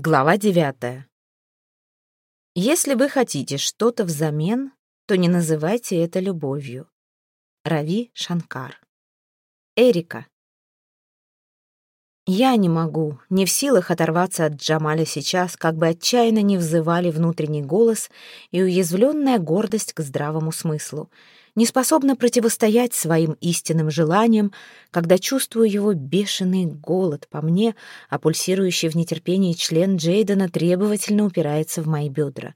Глава девятая. Если вы хотите что-то взамен, то не называйте это любовью. Рави Шанкар. Эрика. Я не могу, не в силах оторваться от Джамаля сейчас, как бы отчаянно не взывали внутренний голос и уязвленная гордость к здравому смыслу — не способна противостоять своим истинным желаниям, когда чувствую его бешеный голод по мне, а пульсирующий в нетерпении член Джейдена требовательно упирается в мои бедра.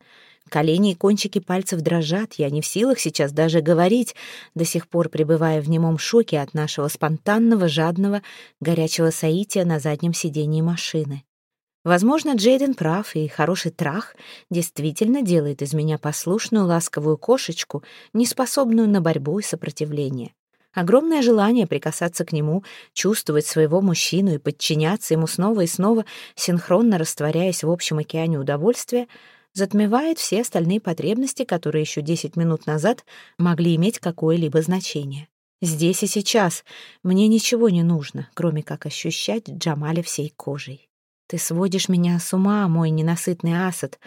Колени и кончики пальцев дрожат, я не в силах сейчас даже говорить, до сих пор пребывая в немом шоке от нашего спонтанного, жадного, горячего соития на заднем сидении машины. Возможно, Джейден прав, и хороший трах действительно делает из меня послушную ласковую кошечку, неспособную на борьбу и сопротивление. Огромное желание прикасаться к нему, чувствовать своего мужчину и подчиняться ему снова и снова, синхронно растворяясь в общем океане удовольствия, затмевает все остальные потребности, которые еще десять минут назад могли иметь какое-либо значение. Здесь и сейчас мне ничего не нужно, кроме как ощущать Джамаля всей кожей. Ты сводишь меня с ума, мой ненасытный асад.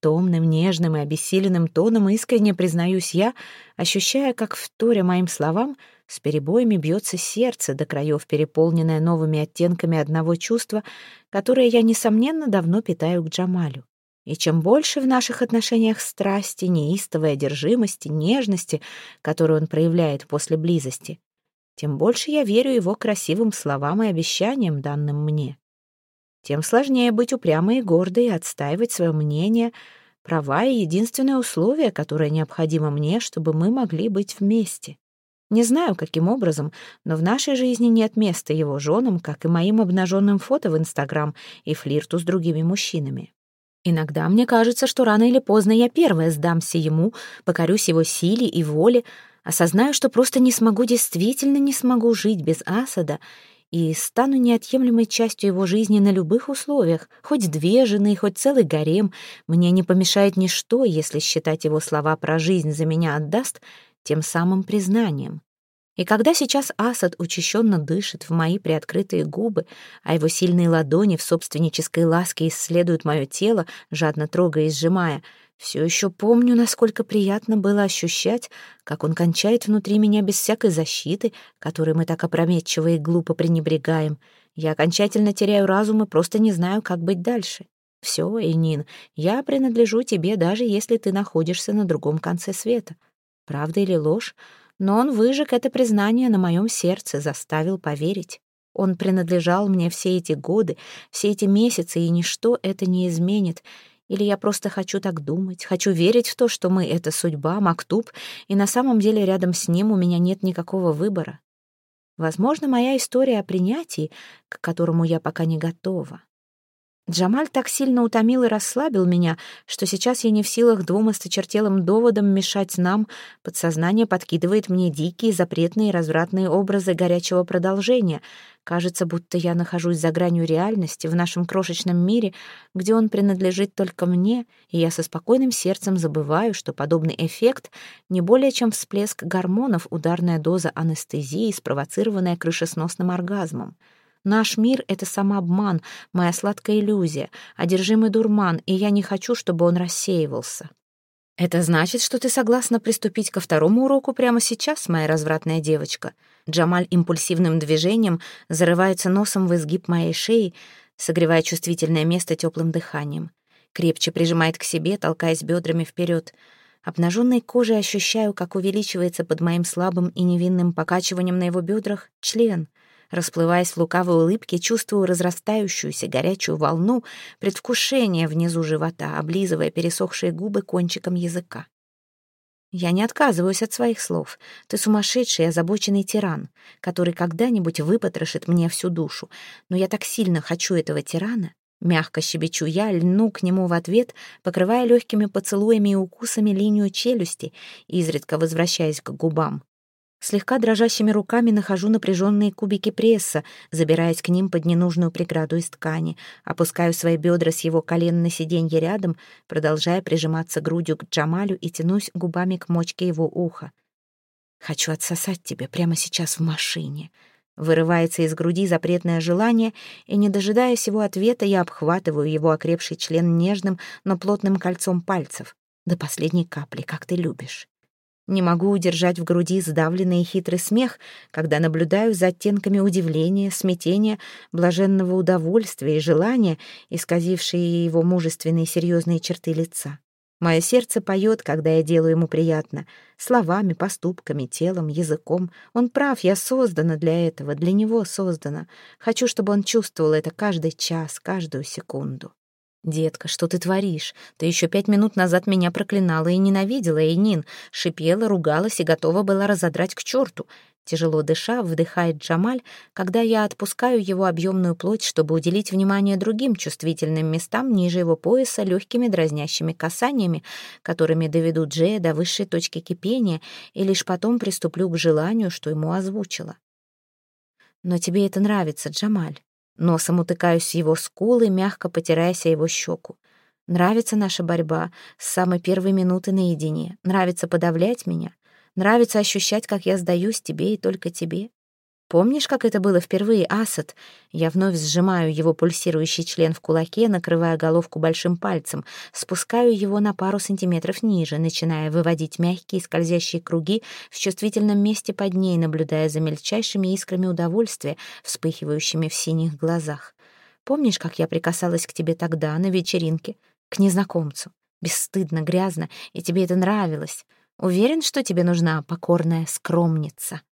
Томным, нежным и обессиленным тоном искренне признаюсь я, ощущая, как, вторя моим словам, с перебоями бьется сердце до краев, переполненное новыми оттенками одного чувства, которое я, несомненно, давно питаю к Джамалю. И чем больше в наших отношениях страсти, неистовой одержимости, нежности, которую он проявляет после близости, тем больше я верю его красивым словам и обещаниям, данным мне тем сложнее быть упрямой и гордой и отстаивать свое мнение, права и единственное условие, которое необходимо мне, чтобы мы могли быть вместе. Не знаю, каким образом, но в нашей жизни нет места его женам, как и моим обнаженным фото в Инстаграм и флирту с другими мужчинами. Иногда мне кажется, что рано или поздно я первая сдамся ему, покорюсь его силе и воле, осознаю, что просто не смогу, действительно не смогу жить без Асада и стану неотъемлемой частью его жизни на любых условиях, хоть две жены, хоть целый гарем. Мне не помешает ничто, если считать его слова про жизнь за меня отдаст тем самым признанием. И когда сейчас Асад учащенно дышит в мои приоткрытые губы, а его сильные ладони в собственнической ласке исследуют мое тело, жадно трогая и сжимая — все еще помню, насколько приятно было ощущать, как он кончает внутри меня без всякой защиты, которой мы так опрометчиво и глупо пренебрегаем. Я окончательно теряю разум и просто не знаю, как быть дальше. Все, Эйнин, я принадлежу тебе, даже если ты находишься на другом конце света. Правда или ложь? Но он выжег это признание на моем сердце, заставил поверить. Он принадлежал мне все эти годы, все эти месяцы, и ничто это не изменит. Или я просто хочу так думать, хочу верить в то, что мы — это судьба, Мактуб, и на самом деле рядом с ним у меня нет никакого выбора. Возможно, моя история о принятии, к которому я пока не готова. Джамаль так сильно утомил и расслабил меня, что сейчас я не в силах двум осточертелым доводам мешать нам. Подсознание подкидывает мне дикие, запретные, развратные образы горячего продолжения. Кажется, будто я нахожусь за гранью реальности в нашем крошечном мире, где он принадлежит только мне, и я со спокойным сердцем забываю, что подобный эффект не более чем всплеск гормонов, ударная доза анестезии, спровоцированная крышесносным оргазмом. Наш мир — это самообман, моя сладкая иллюзия, одержимый дурман, и я не хочу, чтобы он рассеивался. Это значит, что ты согласна приступить ко второму уроку прямо сейчас, моя развратная девочка. Джамаль импульсивным движением зарывается носом в изгиб моей шеи, согревая чувствительное место теплым дыханием. Крепче прижимает к себе, толкаясь бедрами вперед. Обнаженной кожей ощущаю, как увеличивается под моим слабым и невинным покачиванием на его бедрах член — Расплываясь в лукавой улыбке, чувствую разрастающуюся горячую волну предвкушения внизу живота, облизывая пересохшие губы кончиком языка. Я не отказываюсь от своих слов. Ты сумасшедший озабоченный тиран, который когда-нибудь выпотрошит мне всю душу. Но я так сильно хочу этого тирана. Мягко щебечу я, льну к нему в ответ, покрывая легкими поцелуями и укусами линию челюсти, изредка возвращаясь к губам. Слегка дрожащими руками нахожу напряженные кубики пресса, забираясь к ним под ненужную преграду из ткани, опускаю свои бедра с его колен на сиденье рядом, продолжая прижиматься грудью к Джамалю и тянусь губами к мочке его уха. «Хочу отсосать тебя прямо сейчас в машине», Вырывается из груди запретное желание, и, не дожидаясь его ответа, я обхватываю его окрепший член нежным, но плотным кольцом пальцев. До последней капли, как ты любишь. Не могу удержать в груди сдавленный и хитрый смех, когда наблюдаю за оттенками удивления, смятения, блаженного удовольствия и желания, исказившие его мужественные серьезные черты лица. Мое сердце поет, когда я делаю ему приятно. Словами, поступками, телом, языком. Он прав, я создана для этого, для него создана. Хочу, чтобы он чувствовал это каждый час, каждую секунду. «Детка, что ты творишь? Ты еще пять минут назад меня проклинала и ненавидела, Эйнин, шипела, ругалась и готова была разодрать к черту. Тяжело дыша, вдыхает Джамаль, когда я отпускаю его объемную плоть, чтобы уделить внимание другим чувствительным местам ниже его пояса легкими дразнящими касаниями, которыми доведу Джея до высшей точки кипения, и лишь потом приступлю к желанию, что ему озвучила. «Но тебе это нравится, Джамаль». Носом утыкаюсь в его скулы, мягко потираясь о его щеку. Нравится наша борьба с самой первой минуты наедине. Нравится подавлять меня. Нравится ощущать, как я сдаюсь тебе и только тебе. Помнишь, как это было впервые, Асад? Я вновь сжимаю его пульсирующий член в кулаке, накрывая головку большим пальцем, спускаю его на пару сантиметров ниже, начиная выводить мягкие скользящие круги в чувствительном месте под ней, наблюдая за мельчайшими искрами удовольствия, вспыхивающими в синих глазах. Помнишь, как я прикасалась к тебе тогда, на вечеринке? К незнакомцу. Бесстыдно, грязно, и тебе это нравилось. Уверен, что тебе нужна покорная скромница?»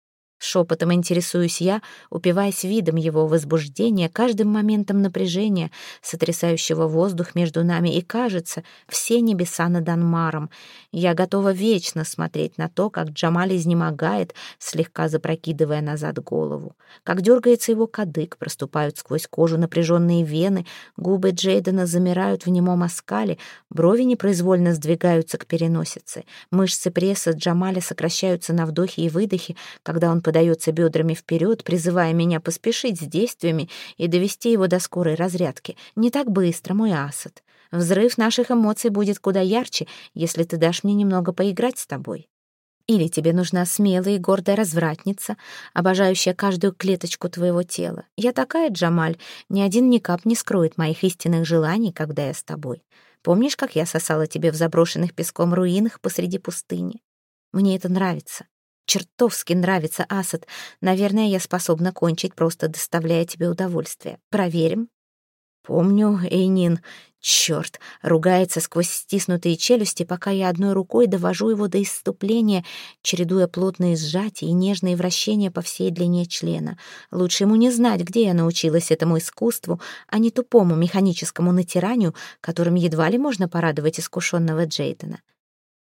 Шепотом интересуюсь я, упиваясь видом его возбуждения, каждым моментом напряжения, сотрясающего воздух между нами, и, кажется, все небеса над Анмаром. Я готова вечно смотреть на то, как Джамаль изнемогает, слегка запрокидывая назад голову, как дергается его кадык, проступают сквозь кожу напряженные вены, губы Джейдена замирают в немом оскале, брови непроизвольно сдвигаются к переносице, мышцы пресса Джамаля сокращаются на вдохе и выдохе, когда он подается бедрами вперед, призывая меня поспешить с действиями и довести его до скорой разрядки. Не так быстро, мой Асад. Взрыв наших эмоций будет куда ярче, если ты дашь мне немного поиграть с тобой. Или тебе нужна смелая и гордая развратница, обожающая каждую клеточку твоего тела. Я такая, Джамаль, ни один никап не скроет моих истинных желаний, когда я с тобой. Помнишь, как я сосала тебе в заброшенных песком руинах посреди пустыни? Мне это нравится. Чертовски нравится Асад. Наверное, я способна кончить, просто доставляя тебе удовольствие. Проверим. Помню, Эйнин, черт, ругается сквозь стиснутые челюсти, пока я одной рукой довожу его до исступления, чередуя плотные сжатия и нежные вращения по всей длине члена. Лучше ему не знать, где я научилась этому искусству, а не тупому механическому натиранию, которым едва ли можно порадовать искушенного Джейдена.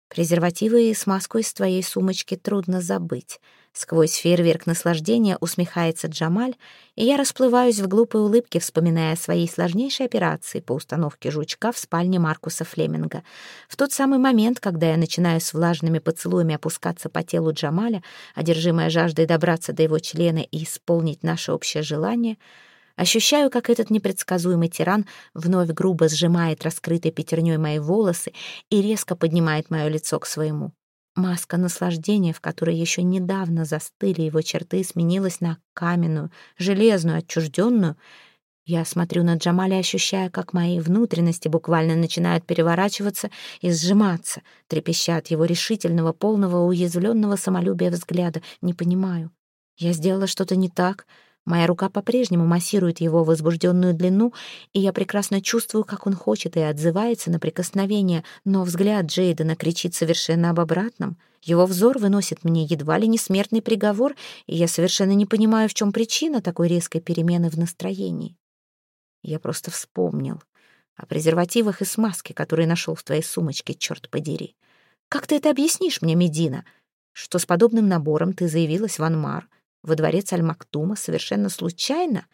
Презервативы и смазку из твоей сумочки трудно забыть. Сквозь фейерверк наслаждения усмехается Джамаль, и я расплываюсь в глупой улыбке, вспоминая о своей сложнейшей операции по установке жучка в спальне Маркуса Флеминга. В тот самый момент, когда я начинаю с влажными поцелуями опускаться по телу Джамаля, одержимая жаждой добраться до его члена и исполнить наше общее желание — Ощущаю, как этот непредсказуемый тиран вновь грубо сжимает раскрытой пятерней мои волосы и резко поднимает мое лицо к своему. Маска наслаждения, в которой еще недавно застыли его черты, сменилась на каменную, железную, отчужденную. Я смотрю на Джамаля, ощущая, как мои внутренности буквально начинают переворачиваться и сжиматься, трепеща от его решительного, полного, уязвленного самолюбия взгляда. Не понимаю. Я сделала что-то не так — Моя рука по-прежнему массирует его возбужденную длину, и я прекрасно чувствую, как он хочет и отзывается на прикосновение, но взгляд Джейдена кричит совершенно об обратном. Его взор выносит мне едва ли не смертный приговор, и я совершенно не понимаю, в чем причина такой резкой перемены в настроении. Я просто вспомнил о презервативах и смазке, которые нашел в твоей сумочке, черт подери. Как ты это объяснишь мне, Медина? Что с подобным набором ты заявилась в Анмар, во дворец Аль-Мактума совершенно случайно,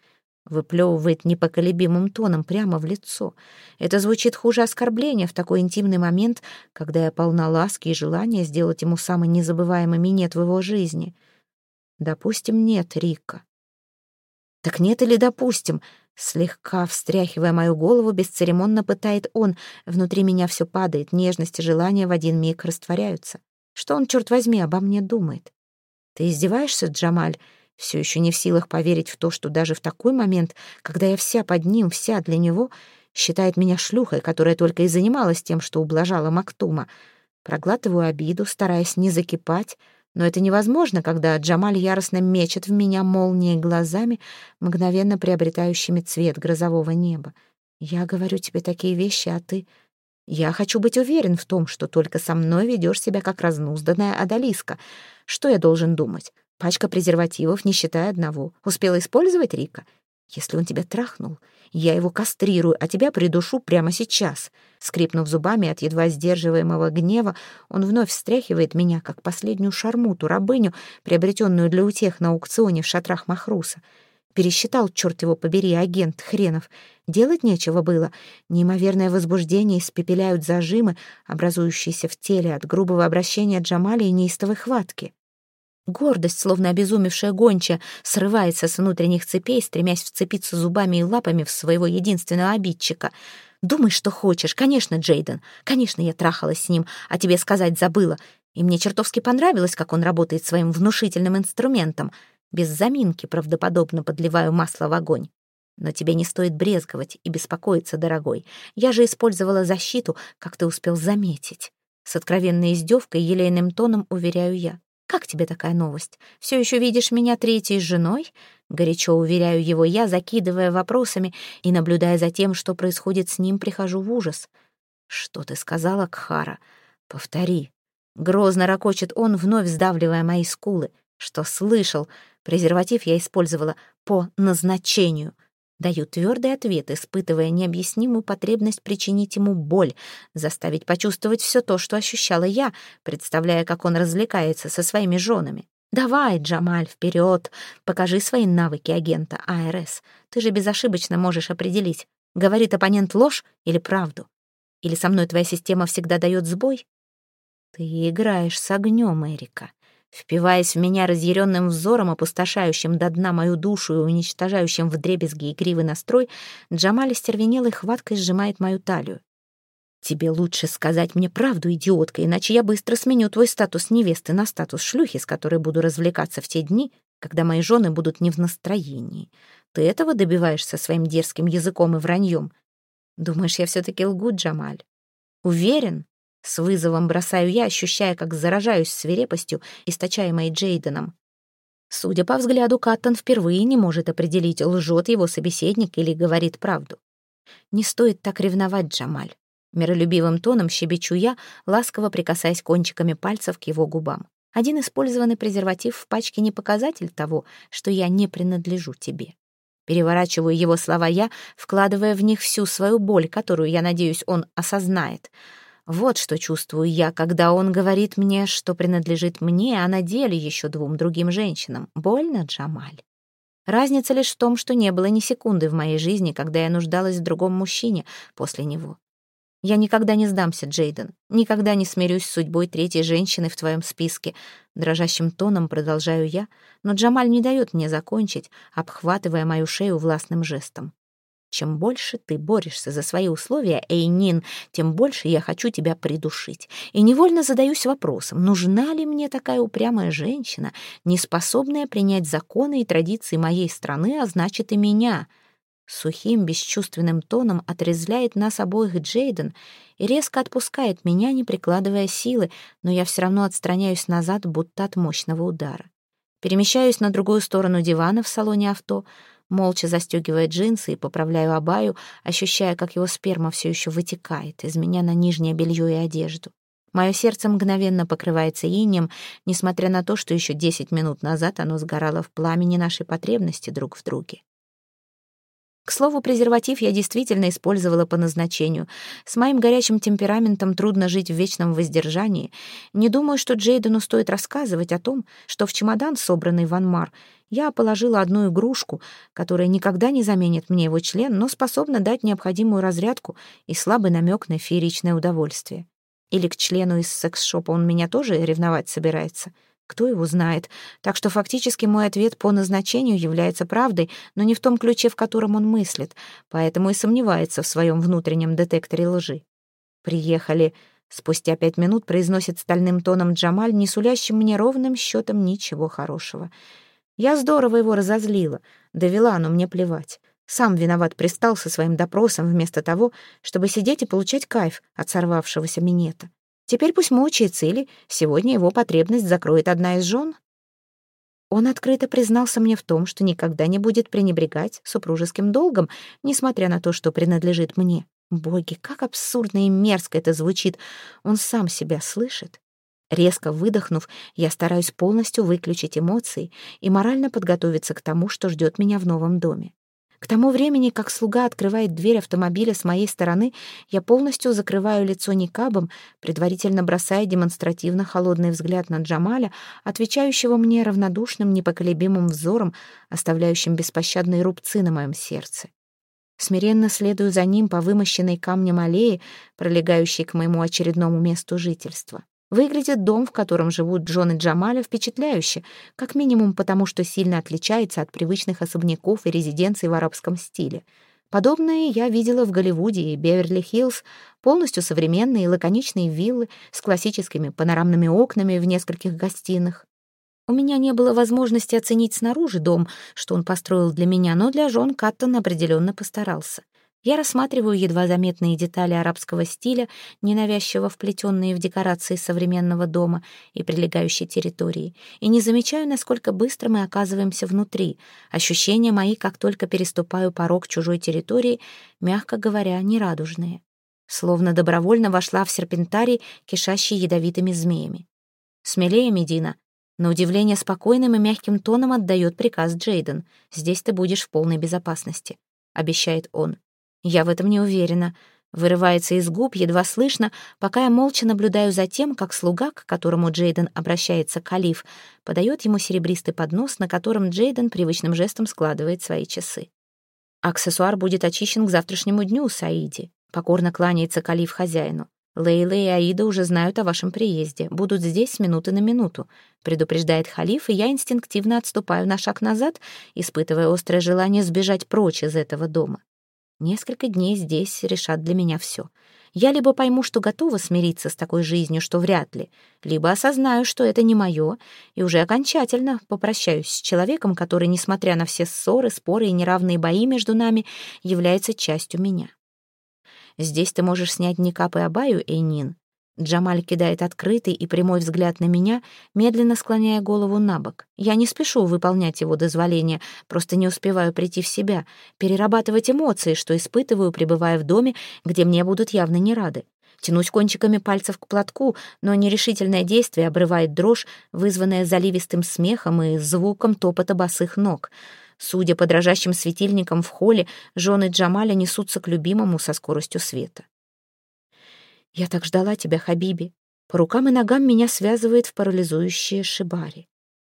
выплевывает непоколебимым тоном прямо в лицо. Это звучит хуже оскорбления в такой интимный момент, когда я полна ласки и желания сделать ему самый незабываемый минет в его жизни. Допустим, нет, Рика. Так нет или допустим? Слегка встряхивая мою голову, бесцеремонно пытает он. Внутри меня все падает, нежность и желание в один миг растворяются. Что он, черт возьми, обо мне думает? «Ты издеваешься, Джамаль?» Все еще не в силах поверить в то, что даже в такой момент, когда я вся под ним, вся для него, считает меня шлюхой, которая только и занималась тем, что ублажала Мактума. Проглатываю обиду, стараясь не закипать, но это невозможно, когда Джамаль яростно мечет в меня молнией глазами, мгновенно приобретающими цвет грозового неба. Я говорю тебе такие вещи, а ты... Я хочу быть уверен в том, что только со мной ведешь себя как разнузданная одолиска. Что я должен думать? Пачка презервативов, не считая одного. Успела использовать Рика? Если он тебя трахнул, я его кастрирую, а тебя придушу прямо сейчас. Скрипнув зубами от едва сдерживаемого гнева, он вновь встряхивает меня, как последнюю шармуту, рабыню, приобретенную для утех на аукционе в шатрах Махруса. Пересчитал, черт его побери, агент хренов. Делать нечего было. Неимоверное возбуждение испепеляют зажимы, образующиеся в теле от грубого обращения Джамали и неистовой хватки. Гордость, словно обезумевшая гонча, срывается с внутренних цепей, стремясь вцепиться зубами и лапами в своего единственного обидчика. «Думай, что хочешь. Конечно, Джейден. Конечно, я трахалась с ним, а тебе сказать забыла. И мне чертовски понравилось, как он работает своим внушительным инструментом. Без заминки правдоподобно подливаю масло в огонь. Но тебе не стоит брезговать и беспокоиться, дорогой. Я же использовала защиту, как ты успел заметить». С откровенной издевкой, елейным тоном уверяю я. «Как тебе такая новость? Все еще видишь меня третьей женой?» Горячо уверяю его я, закидывая вопросами и наблюдая за тем, что происходит с ним, прихожу в ужас. «Что ты сказала, Кхара? Повтори». Грозно ракочет он, вновь сдавливая мои скулы. «Что слышал? Презерватив я использовала по назначению». Даю твердый ответ, испытывая необъяснимую потребность причинить ему боль, заставить почувствовать все то, что ощущала я, представляя, как он развлекается со своими женами. «Давай, Джамаль, вперед! Покажи свои навыки агента АРС. Ты же безошибочно можешь определить, говорит оппонент ложь или правду. Или со мной твоя система всегда дает сбой? Ты играешь с огнем, Эрика. Впиваясь в меня разъяренным взором, опустошающим до дна мою душу и уничтожающим вдребезги игривый настрой, Джамаль стервенелой хваткой сжимает мою талию. «Тебе лучше сказать мне правду, идиотка, иначе я быстро сменю твой статус невесты на статус шлюхи, с которой буду развлекаться в те дни, когда мои жены будут не в настроении. Ты этого добиваешься своим дерзким языком и враньем? Думаешь, я все-таки лгу, Джамаль? Уверен?» С вызовом бросаю я, ощущая, как заражаюсь свирепостью, источаемой Джейденом. Судя по взгляду, Каттон впервые не может определить, лжет его собеседник или говорит правду. Не стоит так ревновать, Джамаль. Миролюбивым тоном щебечу я, ласково прикасаясь кончиками пальцев к его губам. Один использованный презерватив в пачке не показатель того, что я не принадлежу тебе. Переворачиваю его слова я, вкладывая в них всю свою боль, которую, я надеюсь, он осознает — вот что чувствую я, когда он говорит мне, что принадлежит мне, а на деле еще двум другим женщинам. Больно, Джамаль? Разница лишь в том, что не было ни секунды в моей жизни, когда я нуждалась в другом мужчине после него. Я никогда не сдамся, Джейден. Никогда не смирюсь с судьбой третьей женщины в твоем списке. Дрожащим тоном продолжаю я, но Джамаль не дает мне закончить, обхватывая мою шею властным жестом. Чем больше ты борешься за свои условия, Эйнин, тем больше я хочу тебя придушить. И невольно задаюсь вопросом, нужна ли мне такая упрямая женщина, не способная принять законы и традиции моей страны, а значит и меня. Сухим, бесчувственным тоном отрезляет нас обоих Джейден и резко отпускает меня, не прикладывая силы, но я все равно отстраняюсь назад, будто от мощного удара. Перемещаюсь на другую сторону дивана в салоне авто, молча застегивая джинсы и поправляю абаю, ощущая, как его сперма все еще вытекает из меня на нижнее белье и одежду. Мое сердце мгновенно покрывается инем, несмотря на то, что еще десять минут назад оно сгорало в пламени нашей потребности друг в друге. К слову, презерватив я действительно использовала по назначению. С моим горячим темпераментом трудно жить в вечном воздержании. Не думаю, что Джейдену стоит рассказывать о том, что в чемодан, собранный Ван Мар, я положила одну игрушку, которая никогда не заменит мне его член, но способна дать необходимую разрядку и слабый намек на фееричное удовольствие. Или к члену из секс-шопа он меня тоже ревновать собирается — кто его знает? Так что фактически мой ответ по назначению является правдой, но не в том ключе, в котором он мыслит, поэтому и сомневается в своем внутреннем детекторе лжи. «Приехали», — спустя пять минут произносит стальным тоном Джамаль, не сулящим мне ровным счетом ничего хорошего. Я здорово его разозлила, довела, но мне плевать. Сам виноват пристал со своим допросом вместо того, чтобы сидеть и получать кайф от сорвавшегося минета. Теперь пусть мучается или сегодня его потребность закроет одна из жен. Он открыто признался мне в том, что никогда не будет пренебрегать супружеским долгом, несмотря на то, что принадлежит мне. Боги, как абсурдно и мерзко это звучит. Он сам себя слышит. Резко выдохнув, я стараюсь полностью выключить эмоции и морально подготовиться к тому, что ждет меня в новом доме. К тому времени, как слуга открывает дверь автомобиля с моей стороны, я полностью закрываю лицо никабом, предварительно бросая демонстративно холодный взгляд на Джамаля, отвечающего мне равнодушным, непоколебимым взором, оставляющим беспощадные рубцы на моем сердце. Смиренно следую за ним по вымощенной камнем аллее, пролегающей к моему очередному месту жительства. Выглядит дом, в котором живут Джон и Джамаля, впечатляюще, как минимум потому, что сильно отличается от привычных особняков и резиденций в арабском стиле. Подобные я видела в Голливуде и Беверли-Хиллз, полностью современные лаконичные виллы с классическими панорамными окнами в нескольких гостиных. У меня не было возможности оценить снаружи дом, что он построил для меня, но для жен Каттон определенно постарался. Я рассматриваю едва заметные детали арабского стиля, ненавязчиво вплетенные в декорации современного дома и прилегающей территории, и не замечаю, насколько быстро мы оказываемся внутри. Ощущения мои, как только переступаю порог чужой территории, мягко говоря, нерадужные. Словно добровольно вошла в серпентарий, кишащий ядовитыми змеями. «Смелее, Медина!» На удивление спокойным и мягким тоном отдает приказ Джейден. «Здесь ты будешь в полной безопасности», — обещает он. Я в этом не уверена. Вырывается из губ, едва слышно, пока я молча наблюдаю за тем, как слуга, к которому Джейден обращается калиф, подает ему серебристый поднос, на котором Джейден привычным жестом складывает свои часы. «Аксессуар будет очищен к завтрашнему дню, Саиди», — покорно кланяется калиф хозяину. «Лейла и Аида уже знают о вашем приезде, будут здесь минуты на минуту», — предупреждает халиф, и я инстинктивно отступаю на шаг назад, испытывая острое желание сбежать прочь из этого дома. Несколько дней здесь решат для меня все. Я либо пойму, что готова смириться с такой жизнью, что вряд ли, либо осознаю, что это не мое, и уже окончательно попрощаюсь с человеком, который, несмотря на все ссоры, споры и неравные бои между нами, является частью меня. Здесь ты можешь снять никап и абаю, Эйнин, Джамаль кидает открытый и прямой взгляд на меня, медленно склоняя голову на бок. Я не спешу выполнять его дозволения, просто не успеваю прийти в себя, перерабатывать эмоции, что испытываю, пребывая в доме, где мне будут явно не рады. Тянусь кончиками пальцев к платку, но нерешительное действие обрывает дрожь, вызванная заливистым смехом и звуком топота босых ног. Судя по дрожащим светильникам в холле, жены Джамаля несутся к любимому со скоростью света. Я так ждала тебя, Хабиби. По рукам и ногам меня связывает в парализующие шибари.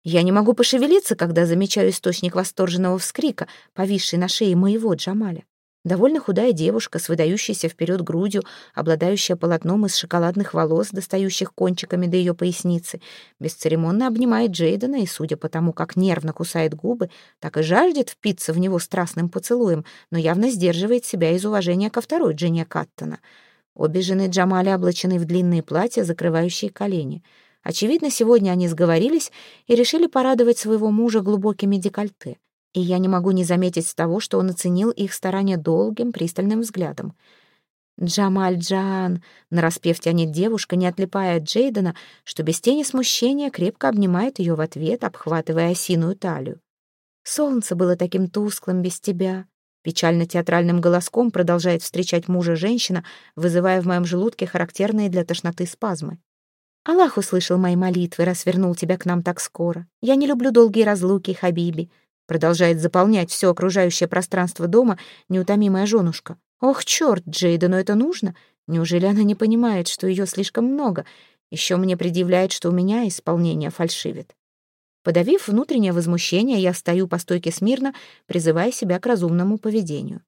Я не могу пошевелиться, когда замечаю источник восторженного вскрика, повисший на шее моего Джамаля. Довольно худая девушка с выдающейся вперед грудью, обладающая полотном из шоколадных волос, достающих кончиками до ее поясницы, бесцеремонно обнимает Джейдена и, судя по тому, как нервно кусает губы, так и жаждет впиться в него страстным поцелуем, но явно сдерживает себя из уважения ко второй Дженне Каттона — Обе жены Джамаля облачены в длинные платья, закрывающие колени. Очевидно, сегодня они сговорились и решили порадовать своего мужа глубокими декольте. И я не могу не заметить того, что он оценил их старания долгим, пристальным взглядом. «Джамаль Джан!» — нараспев тянет девушка, не отлипая от Джейдена, что без тени смущения крепко обнимает ее в ответ, обхватывая осиную талию. «Солнце было таким тусклым без тебя. Печально-театральным голоском продолжает встречать мужа женщина, вызывая в моем желудке характерные для тошноты спазмы. «Аллах услышал мои молитвы, раз вернул тебя к нам так скоро. Я не люблю долгие разлуки, Хабиби», продолжает заполнять все окружающее пространство дома неутомимая женушка. «Ох, черт, Джейда, но это нужно? Неужели она не понимает, что ее слишком много? Еще мне предъявляет, что у меня исполнение фальшивит». Подавив внутреннее возмущение, я стою по стойке смирно, призывая себя к разумному поведению.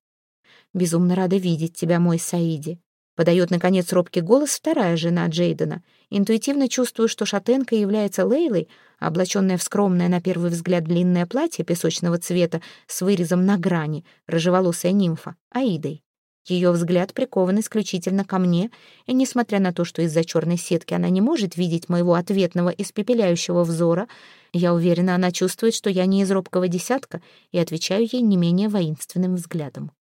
«Безумно рада видеть тебя, мой Саиди», — подает, наконец, робкий голос вторая жена Джейдена. Интуитивно чувствую, что шатенка является Лейлой, облаченная в скромное, на первый взгляд, длинное платье песочного цвета с вырезом на грани, рыжеволосая нимфа, Аидой. Ее взгляд прикован исключительно ко мне, и несмотря на то, что из-за черной сетки она не может видеть моего ответного испепеляющего взора, я уверена, она чувствует, что я не из робкого десятка, и отвечаю ей не менее воинственным взглядом.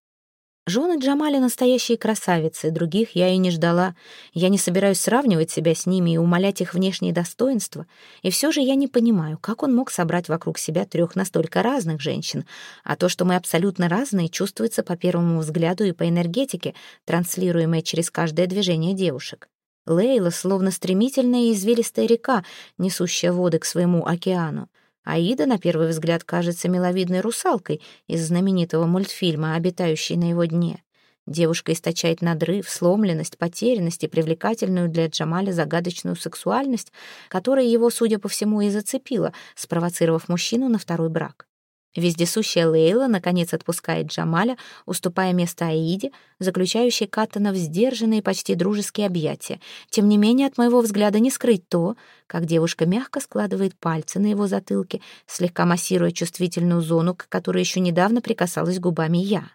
Жены Джамали настоящие красавицы, других я и не ждала. Я не собираюсь сравнивать себя с ними и умолять их внешние достоинства. И все же я не понимаю, как он мог собрать вокруг себя трех настолько разных женщин. А то, что мы абсолютно разные, чувствуется по первому взгляду и по энергетике, транслируемой через каждое движение девушек. Лейла словно стремительная и извилистая река, несущая воды к своему океану. Аида, на первый взгляд, кажется миловидной русалкой из знаменитого мультфильма, обитающей на его дне. Девушка источает надрыв, сломленность, потерянность и привлекательную для Джамаля загадочную сексуальность, которая его, судя по всему, и зацепила, спровоцировав мужчину на второй брак. Вездесущая Лейла, наконец, отпускает Джамаля, уступая место Аиде, заключающей Каттона в сдержанные, почти дружеские объятия. Тем не менее, от моего взгляда не скрыть то, как девушка мягко складывает пальцы на его затылке, слегка массируя чувствительную зону, к которой еще недавно прикасалась губами я.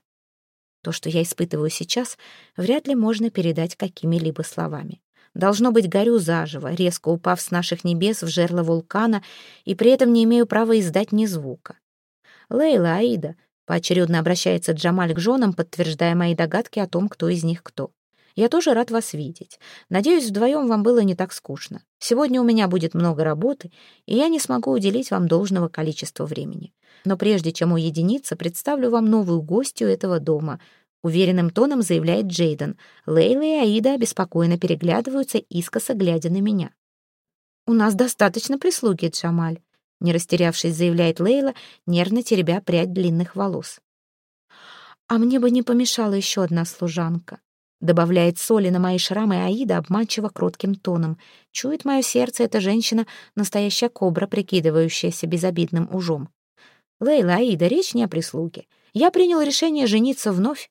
То, что я испытываю сейчас, вряд ли можно передать какими-либо словами. Должно быть, горю заживо, резко упав с наших небес в жерло вулкана, и при этом не имею права издать ни звука. Лейла, Аида. Поочередно обращается Джамаль к женам, подтверждая мои догадки о том, кто из них кто. Я тоже рад вас видеть. Надеюсь, вдвоем вам было не так скучно. Сегодня у меня будет много работы, и я не смогу уделить вам должного количества времени. Но прежде чем уединиться, представлю вам новую гостью этого дома. Уверенным тоном заявляет Джейден. Лейла и Аида обеспокоенно переглядываются, искоса глядя на меня. «У нас достаточно прислуги, Джамаль не растерявшись, заявляет Лейла, нервно теребя прядь длинных волос. «А мне бы не помешала еще одна служанка», добавляет соли на мои шрамы Аида обманчиво кротким тоном. Чует мое сердце эта женщина, настоящая кобра, прикидывающаяся безобидным ужом. «Лейла, Аида, речь не о прислуге. Я принял решение жениться вновь».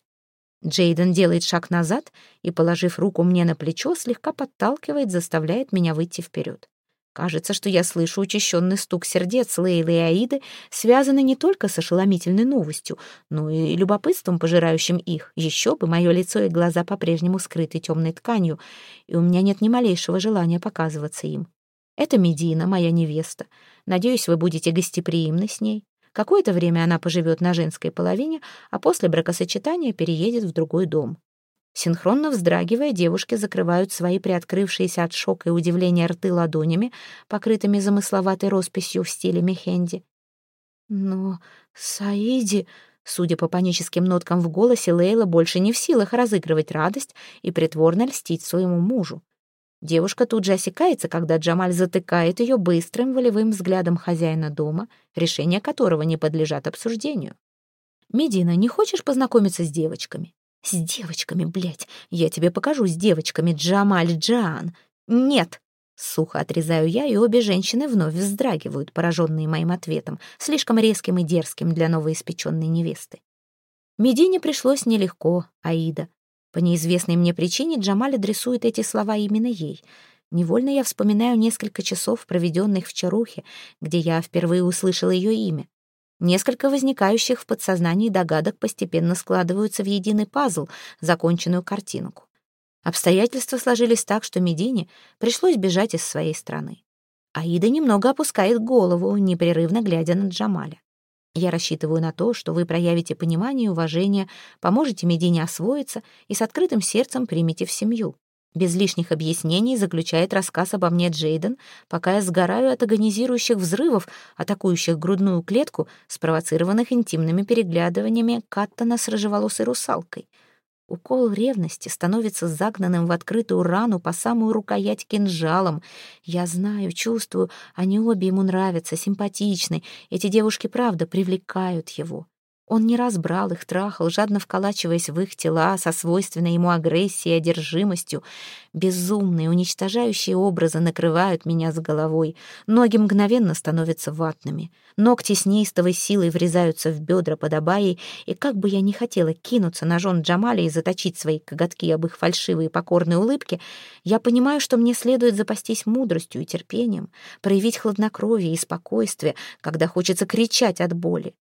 Джейден делает шаг назад и, положив руку мне на плечо, слегка подталкивает, заставляет меня выйти вперед. Кажется, что я слышу учащенный стук сердец Лейлы и Аиды, связанный не только с ошеломительной новостью, но и любопытством, пожирающим их. Еще бы, мое лицо и глаза по-прежнему скрыты темной тканью, и у меня нет ни малейшего желания показываться им. Это Медина, моя невеста. Надеюсь, вы будете гостеприимны с ней. Какое-то время она поживет на женской половине, а после бракосочетания переедет в другой дом. Синхронно вздрагивая, девушки закрывают свои приоткрывшиеся от шока и удивления рты ладонями, покрытыми замысловатой росписью в стиле мехенди. Но Саиди, судя по паническим ноткам в голосе, Лейла больше не в силах разыгрывать радость и притворно льстить своему мужу. Девушка тут же осекается, когда Джамаль затыкает ее быстрым волевым взглядом хозяина дома, решения которого не подлежат обсуждению. «Медина, не хочешь познакомиться с девочками?» С девочками, блядь. Я тебе покажу с девочками, Джамаль Джан. Нет. Сухо отрезаю я, и обе женщины вновь вздрагивают, пораженные моим ответом, слишком резким и дерзким для новоиспеченной невесты. Медине пришлось нелегко, Аида. По неизвестной мне причине Джамаль адресует эти слова именно ей. Невольно я вспоминаю несколько часов, проведенных в Чарухе, где я впервые услышала ее имя. Несколько возникающих в подсознании догадок постепенно складываются в единый пазл, законченную картинку. Обстоятельства сложились так, что Медине пришлось бежать из своей страны. Аида немного опускает голову, непрерывно глядя на Джамаля. Я рассчитываю на то, что вы проявите понимание и уважение, поможете Медине освоиться и с открытым сердцем примете в семью. Без лишних объяснений заключает рассказ обо мне Джейден, пока я сгораю от агонизирующих взрывов, атакующих грудную клетку, спровоцированных интимными переглядываниями Каттона с рыжеволосой русалкой. Укол ревности становится загнанным в открытую рану по самую рукоять кинжалом. Я знаю, чувствую, они обе ему нравятся, симпатичны. Эти девушки, правда, привлекают его. Он не раз брал их, трахал, жадно вколачиваясь в их тела со свойственной ему агрессией и одержимостью. Безумные, уничтожающие образы накрывают меня с головой. Ноги мгновенно становятся ватными. Ногти с неистовой силой врезаются в бедра под обаей, и как бы я ни хотела кинуться на жен Джамаля и заточить свои коготки об их фальшивые покорные улыбки, я понимаю, что мне следует запастись мудростью и терпением, проявить хладнокровие и спокойствие, когда хочется кричать от боли.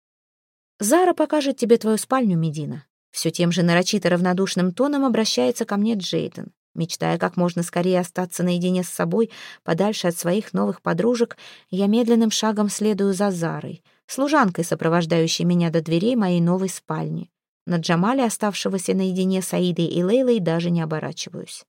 Зара покажет тебе твою спальню, Медина. Все тем же нарочито равнодушным тоном обращается ко мне Джейден. Мечтая как можно скорее остаться наедине с собой, подальше от своих новых подружек, я медленным шагом следую за Зарой, служанкой, сопровождающей меня до дверей моей новой спальни. На Джамале, оставшегося наедине с Аидой и Лейлой, даже не оборачиваюсь.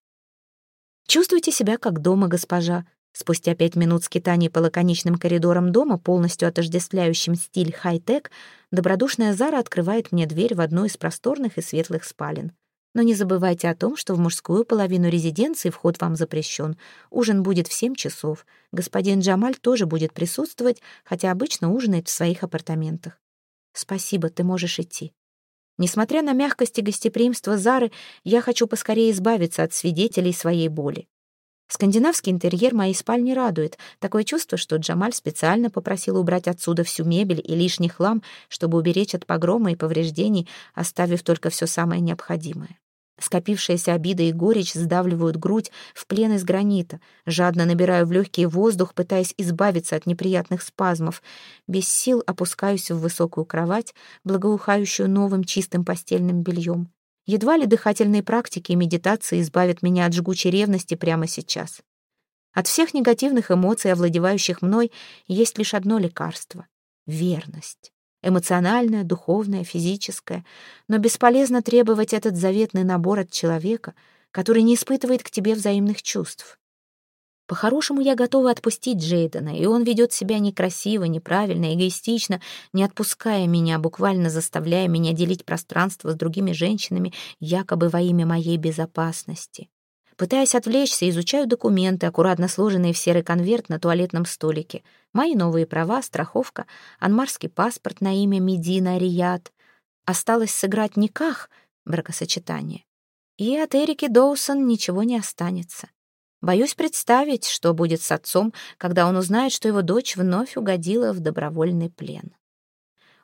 «Чувствуйте себя как дома, госпожа», Спустя пять минут скитаний по лаконичным коридорам дома, полностью отождествляющим стиль хай-тек, добродушная Зара открывает мне дверь в одну из просторных и светлых спален. Но не забывайте о том, что в мужскую половину резиденции вход вам запрещен. Ужин будет в семь часов. Господин Джамаль тоже будет присутствовать, хотя обычно ужинает в своих апартаментах. Спасибо, ты можешь идти. Несмотря на мягкость и гостеприимство Зары, я хочу поскорее избавиться от свидетелей своей боли. Скандинавский интерьер моей спальни радует. Такое чувство, что Джамаль специально попросил убрать отсюда всю мебель и лишний хлам, чтобы уберечь от погрома и повреждений, оставив только все самое необходимое. Скопившаяся обида и горечь сдавливают грудь в плен из гранита. Жадно набираю в легкий воздух, пытаясь избавиться от неприятных спазмов. Без сил опускаюсь в высокую кровать, благоухающую новым чистым постельным бельем. Едва ли дыхательные практики и медитации избавят меня от жгучей ревности прямо сейчас. От всех негативных эмоций, овладевающих мной, есть лишь одно лекарство — верность. Эмоциональная, духовная, физическая. Но бесполезно требовать этот заветный набор от человека, который не испытывает к тебе взаимных чувств. По-хорошему, я готова отпустить Джейдена, и он ведет себя некрасиво, неправильно, эгоистично, не отпуская меня, буквально заставляя меня делить пространство с другими женщинами, якобы во имя моей безопасности. Пытаясь отвлечься, изучаю документы, аккуратно сложенные в серый конверт на туалетном столике. Мои новые права, страховка, анмарский паспорт на имя Медина Рият. Осталось сыграть никах, бракосочетание. И от Эрики Доусон ничего не останется. Боюсь представить, что будет с отцом, когда он узнает, что его дочь вновь угодила в добровольный плен.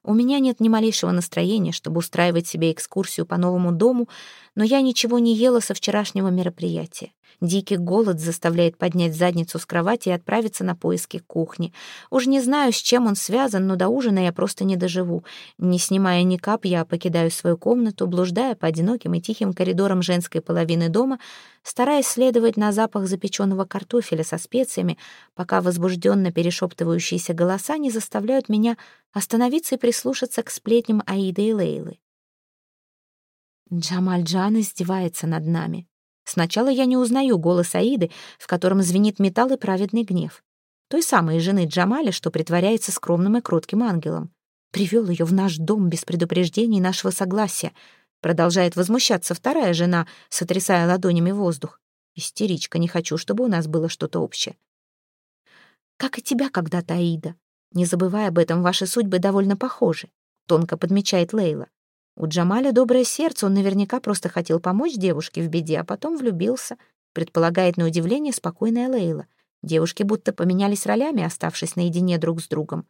У меня нет ни малейшего настроения, чтобы устраивать себе экскурсию по новому дому, но я ничего не ела со вчерашнего мероприятия. Дикий голод заставляет поднять задницу с кровати и отправиться на поиски кухни. Уж не знаю, с чем он связан, но до ужина я просто не доживу. Не снимая ни кап, я покидаю свою комнату, блуждая по одиноким и тихим коридорам женской половины дома, стараясь следовать на запах запеченного картофеля со специями, пока возбужденно перешептывающиеся голоса не заставляют меня остановиться и прислушаться к сплетням Аиды и Лейлы. Джамаль Джан издевается над нами. Сначала я не узнаю голос Аиды, в котором звенит металл и праведный гнев. Той самой жены Джамаля, что притворяется скромным и кротким ангелом. Привел ее в наш дом без предупреждения и нашего согласия. Продолжает возмущаться вторая жена, сотрясая ладонями воздух. Истеричка, не хочу, чтобы у нас было что-то общее. Как и тебя когда-то, Аида. Не забывай об этом, ваши судьбы довольно похожи. Тонко подмечает Лейла. У Джамаля доброе сердце, он наверняка просто хотел помочь девушке в беде, а потом влюбился, предполагает на удивление спокойная Лейла. Девушки будто поменялись ролями, оставшись наедине друг с другом.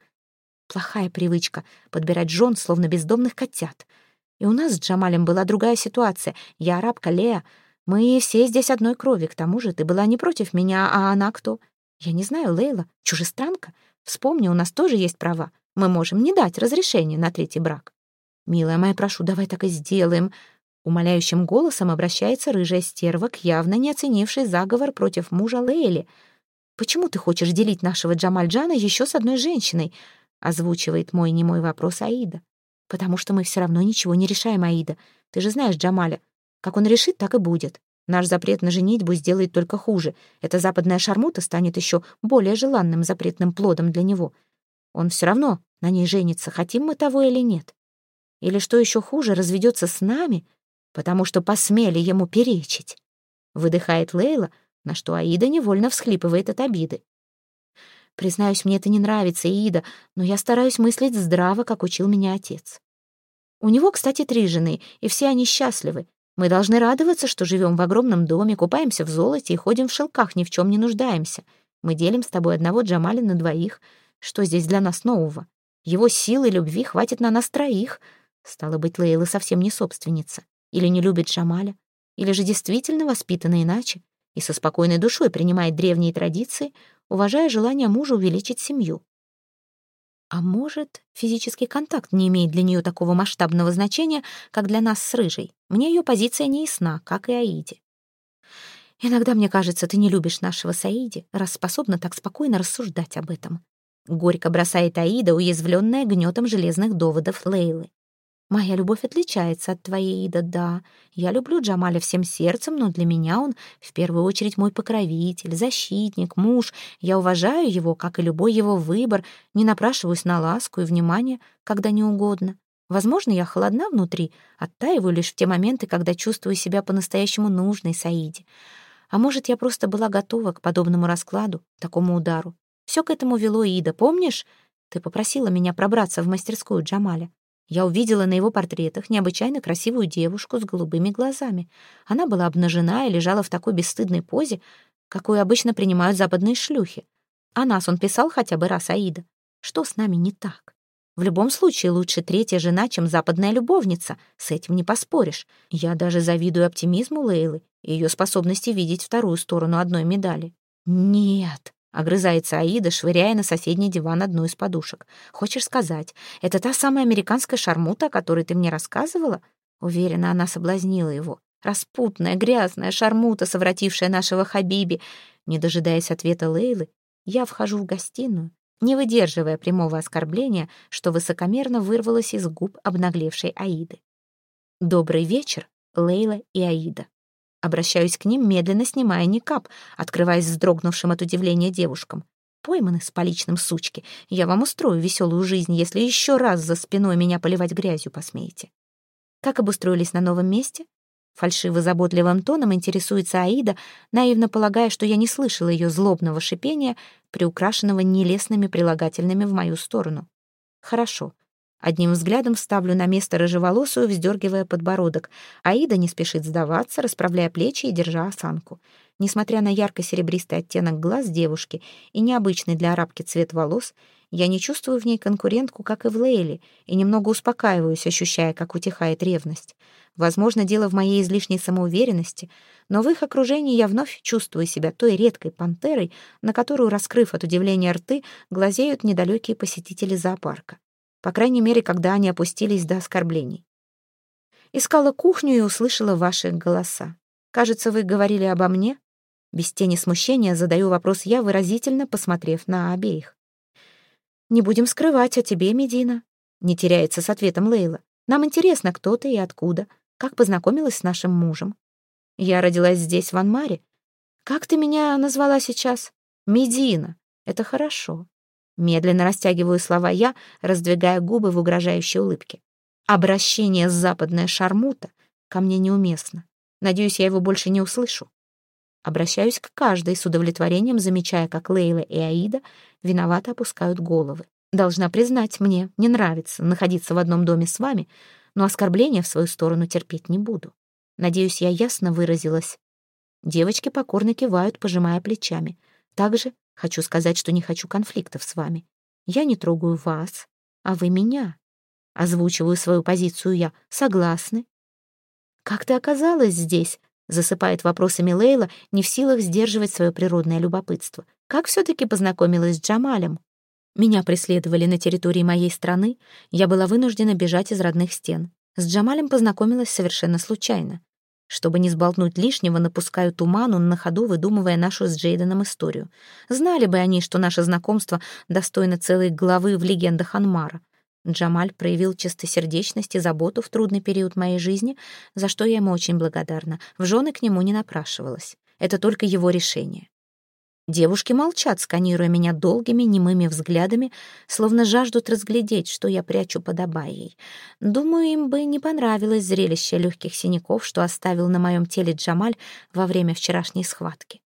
Плохая привычка — подбирать жен, словно бездомных котят. И у нас с Джамалем была другая ситуация. Я арабка Лея. Мы все здесь одной крови. К тому же ты была не против меня, а она кто? Я не знаю, Лейла. Чужестранка? Вспомни, у нас тоже есть права. Мы можем не дать разрешения на третий брак. «Милая моя, прошу, давай так и сделаем». Умоляющим голосом обращается рыжая стерва к явно не оценившей заговор против мужа Лейли. «Почему ты хочешь делить нашего Джамальджана еще с одной женщиной?» озвучивает мой немой вопрос Аида. «Потому что мы все равно ничего не решаем, Аида. Ты же знаешь Джамаля. Как он решит, так и будет. Наш запрет на женитьбу сделает только хуже. Эта западная шармута станет еще более желанным запретным плодом для него. Он все равно на ней женится, хотим мы того или нет. Или, что еще хуже, разведется с нами, потому что посмели ему перечить. Выдыхает Лейла, на что Аида невольно всхлипывает от обиды. Признаюсь, мне это не нравится, Ида, но я стараюсь мыслить здраво, как учил меня отец. У него, кстати, три жены, и все они счастливы. Мы должны радоваться, что живем в огромном доме, купаемся в золоте и ходим в шелках, ни в чем не нуждаемся. Мы делим с тобой одного Джамаля на двоих. Что здесь для нас нового? Его силы и любви хватит на нас троих — Стало быть, Лейла совсем не собственница. Или не любит Джамаля. Или же действительно воспитана иначе и со спокойной душой принимает древние традиции, уважая желание мужа увеличить семью. А может, физический контакт не имеет для нее такого масштабного значения, как для нас с Рыжей. Мне ее позиция не ясна, как и Аиде. Иногда мне кажется, ты не любишь нашего Саиди, раз способна так спокойно рассуждать об этом. Горько бросает Аида, уязвленная гнетом железных доводов Лейлы. Моя любовь отличается от твоей, Ида, да. Я люблю Джамаля всем сердцем, но для меня он в первую очередь мой покровитель, защитник, муж. Я уважаю его, как и любой его выбор, не напрашиваюсь на ласку и внимание, когда не угодно. Возможно, я холодна внутри, оттаиваю лишь в те моменты, когда чувствую себя по-настоящему нужной Саиде. А может, я просто была готова к подобному раскладу, такому удару. Все к этому вело Ида, помнишь? Ты попросила меня пробраться в мастерскую Джамаля. Я увидела на его портретах необычайно красивую девушку с голубыми глазами. Она была обнажена и лежала в такой бесстыдной позе, какую обычно принимают западные шлюхи. А нас он писал хотя бы раз Аида. Что с нами не так? В любом случае лучше третья жена, чем западная любовница. С этим не поспоришь. Я даже завидую оптимизму Лейлы и ее способности видеть вторую сторону одной медали. Нет, Огрызается Аида, швыряя на соседний диван одну из подушек. «Хочешь сказать, это та самая американская шармута, о которой ты мне рассказывала?» Уверена, она соблазнила его. Распутная, грязная шармута, совратившая нашего Хабиби. Не дожидаясь ответа Лейлы, я вхожу в гостиную, не выдерживая прямого оскорбления, что высокомерно вырвалось из губ обнаглевшей Аиды. «Добрый вечер, Лейла и Аида». Обращаюсь к ним, медленно снимая никап, открываясь вздрогнувшим от удивления девушкам. Пойманы с поличным сучки. Я вам устрою веселую жизнь, если еще раз за спиной меня поливать грязью посмеете. Как обустроились на новом месте? Фальшиво-заботливым тоном интересуется Аида, наивно полагая, что я не слышала ее злобного шипения, приукрашенного нелестными прилагательными в мою сторону. Хорошо. Одним взглядом ставлю на место рыжеволосую, вздергивая подбородок. Аида не спешит сдаваться, расправляя плечи и держа осанку. Несмотря на ярко-серебристый оттенок глаз девушки и необычный для арабки цвет волос, я не чувствую в ней конкурентку, как и в Лейле, и немного успокаиваюсь, ощущая, как утихает ревность. Возможно, дело в моей излишней самоуверенности, но в их окружении я вновь чувствую себя той редкой пантерой, на которую, раскрыв от удивления рты, глазеют недалекие посетители зоопарка. По крайней мере, когда они опустились до оскорблений. Искала кухню и услышала ваши голоса. Кажется, вы говорили обо мне? Без тени смущения задаю вопрос я, выразительно посмотрев на обеих. «Не будем скрывать о тебе, Медина», — не теряется с ответом Лейла. «Нам интересно, кто ты и откуда, как познакомилась с нашим мужем. Я родилась здесь, в Анмаре. Как ты меня назвала сейчас? Медина. Это хорошо. Медленно растягиваю слова я, раздвигая губы в угрожающей улыбке. Обращение с западная шармута ко мне неуместно. Надеюсь, я его больше не услышу. Обращаюсь к каждой с удовлетворением, замечая, как Лейла и Аида виновато опускают головы. Должна признать, мне не нравится находиться в одном доме с вами, но оскорбления в свою сторону терпеть не буду. Надеюсь, я ясно выразилась. Девочки покорно кивают, пожимая плечами. Также Хочу сказать, что не хочу конфликтов с вами. Я не трогаю вас, а вы меня. Озвучиваю свою позицию я. Согласны? Как ты оказалась здесь? Засыпает вопросами Лейла, не в силах сдерживать свое природное любопытство. Как все-таки познакомилась с Джамалем? Меня преследовали на территории моей страны, я была вынуждена бежать из родных стен. С Джамалем познакомилась совершенно случайно. Чтобы не сболтнуть лишнего, напускаю туману, на ходу выдумывая нашу с Джейденом историю. Знали бы они, что наше знакомство достойно целой главы в легендах Анмара. Джамаль проявил чистосердечность и заботу в трудный период моей жизни, за что я ему очень благодарна. В жены к нему не напрашивалась. Это только его решение. Девушки молчат, сканируя меня долгими, немыми взглядами, словно жаждут разглядеть, что я прячу под абайей. Думаю, им бы не понравилось зрелище легких синяков, что оставил на моем теле Джамаль во время вчерашней схватки.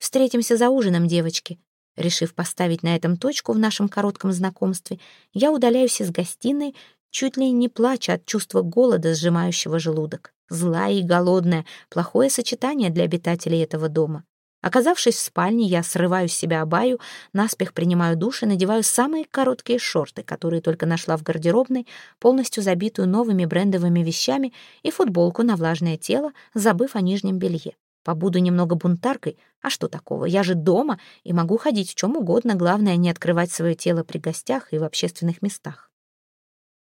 Встретимся за ужином, девочки. Решив поставить на этом точку в нашем коротком знакомстве, я удаляюсь из гостиной, чуть ли не плача от чувства голода, сжимающего желудок. Злая и голодная — плохое сочетание для обитателей этого дома. Оказавшись в спальне, я срываю с себя абаю, наспех принимаю душ и надеваю самые короткие шорты, которые только нашла в гардеробной, полностью забитую новыми брендовыми вещами и футболку на влажное тело, забыв о нижнем белье. Побуду немного бунтаркой. А что такого? Я же дома и могу ходить в чем угодно. Главное, не открывать свое тело при гостях и в общественных местах.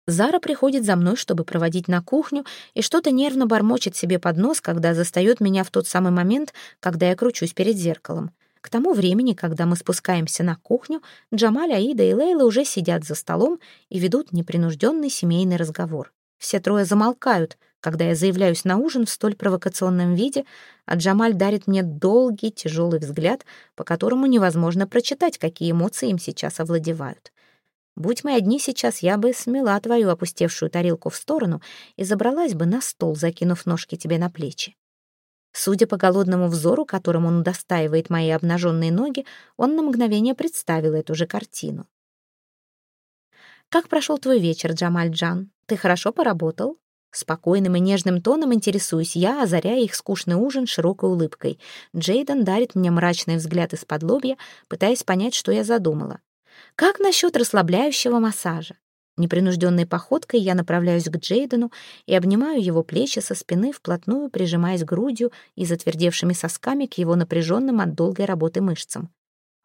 Зара приходит за мной, чтобы проводить на кухню, и что-то нервно бормочет себе под нос, когда застает меня в тот самый момент, когда я кручусь перед зеркалом. К тому времени, когда мы спускаемся на кухню, Джамаль, Аида и Лейла уже сидят за столом и ведут непринужденный семейный разговор. Все трое замолкают, когда я заявляюсь на ужин в столь провокационном виде, а Джамаль дарит мне долгий, тяжелый взгляд, по которому невозможно прочитать, какие эмоции им сейчас овладевают. Будь мы одни сейчас, я бы смела твою опустевшую тарелку в сторону и забралась бы на стол, закинув ножки тебе на плечи. Судя по голодному взору, которым он удостаивает мои обнаженные ноги, он на мгновение представил эту же картину. «Как прошел твой вечер, Джамаль Джан? Ты хорошо поработал?» Спокойным и нежным тоном интересуюсь я, озаряя их скучный ужин широкой улыбкой. Джейден дарит мне мрачный взгляд из-под лобья, пытаясь понять, что я задумала. Как насчет расслабляющего массажа? Непринужденной походкой я направляюсь к Джейдену и обнимаю его плечи со спины, вплотную прижимаясь грудью и затвердевшими сосками к его напряженным от долгой работы мышцам.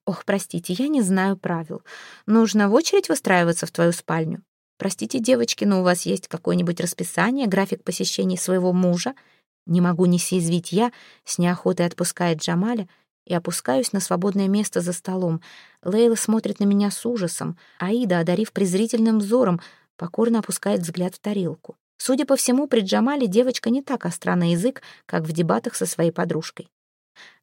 «Ох, простите, я не знаю правил. Нужно в очередь выстраиваться в твою спальню. Простите, девочки, но у вас есть какое-нибудь расписание, график посещений своего мужа?» Не могу не съязвить я, с неохотой отпускает Джамаля — и опускаюсь на свободное место за столом. Лейла смотрит на меня с ужасом. Аида, одарив презрительным взором, покорно опускает взгляд в тарелку. Судя по всему, при Джамале девочка не так остра на язык, как в дебатах со своей подружкой.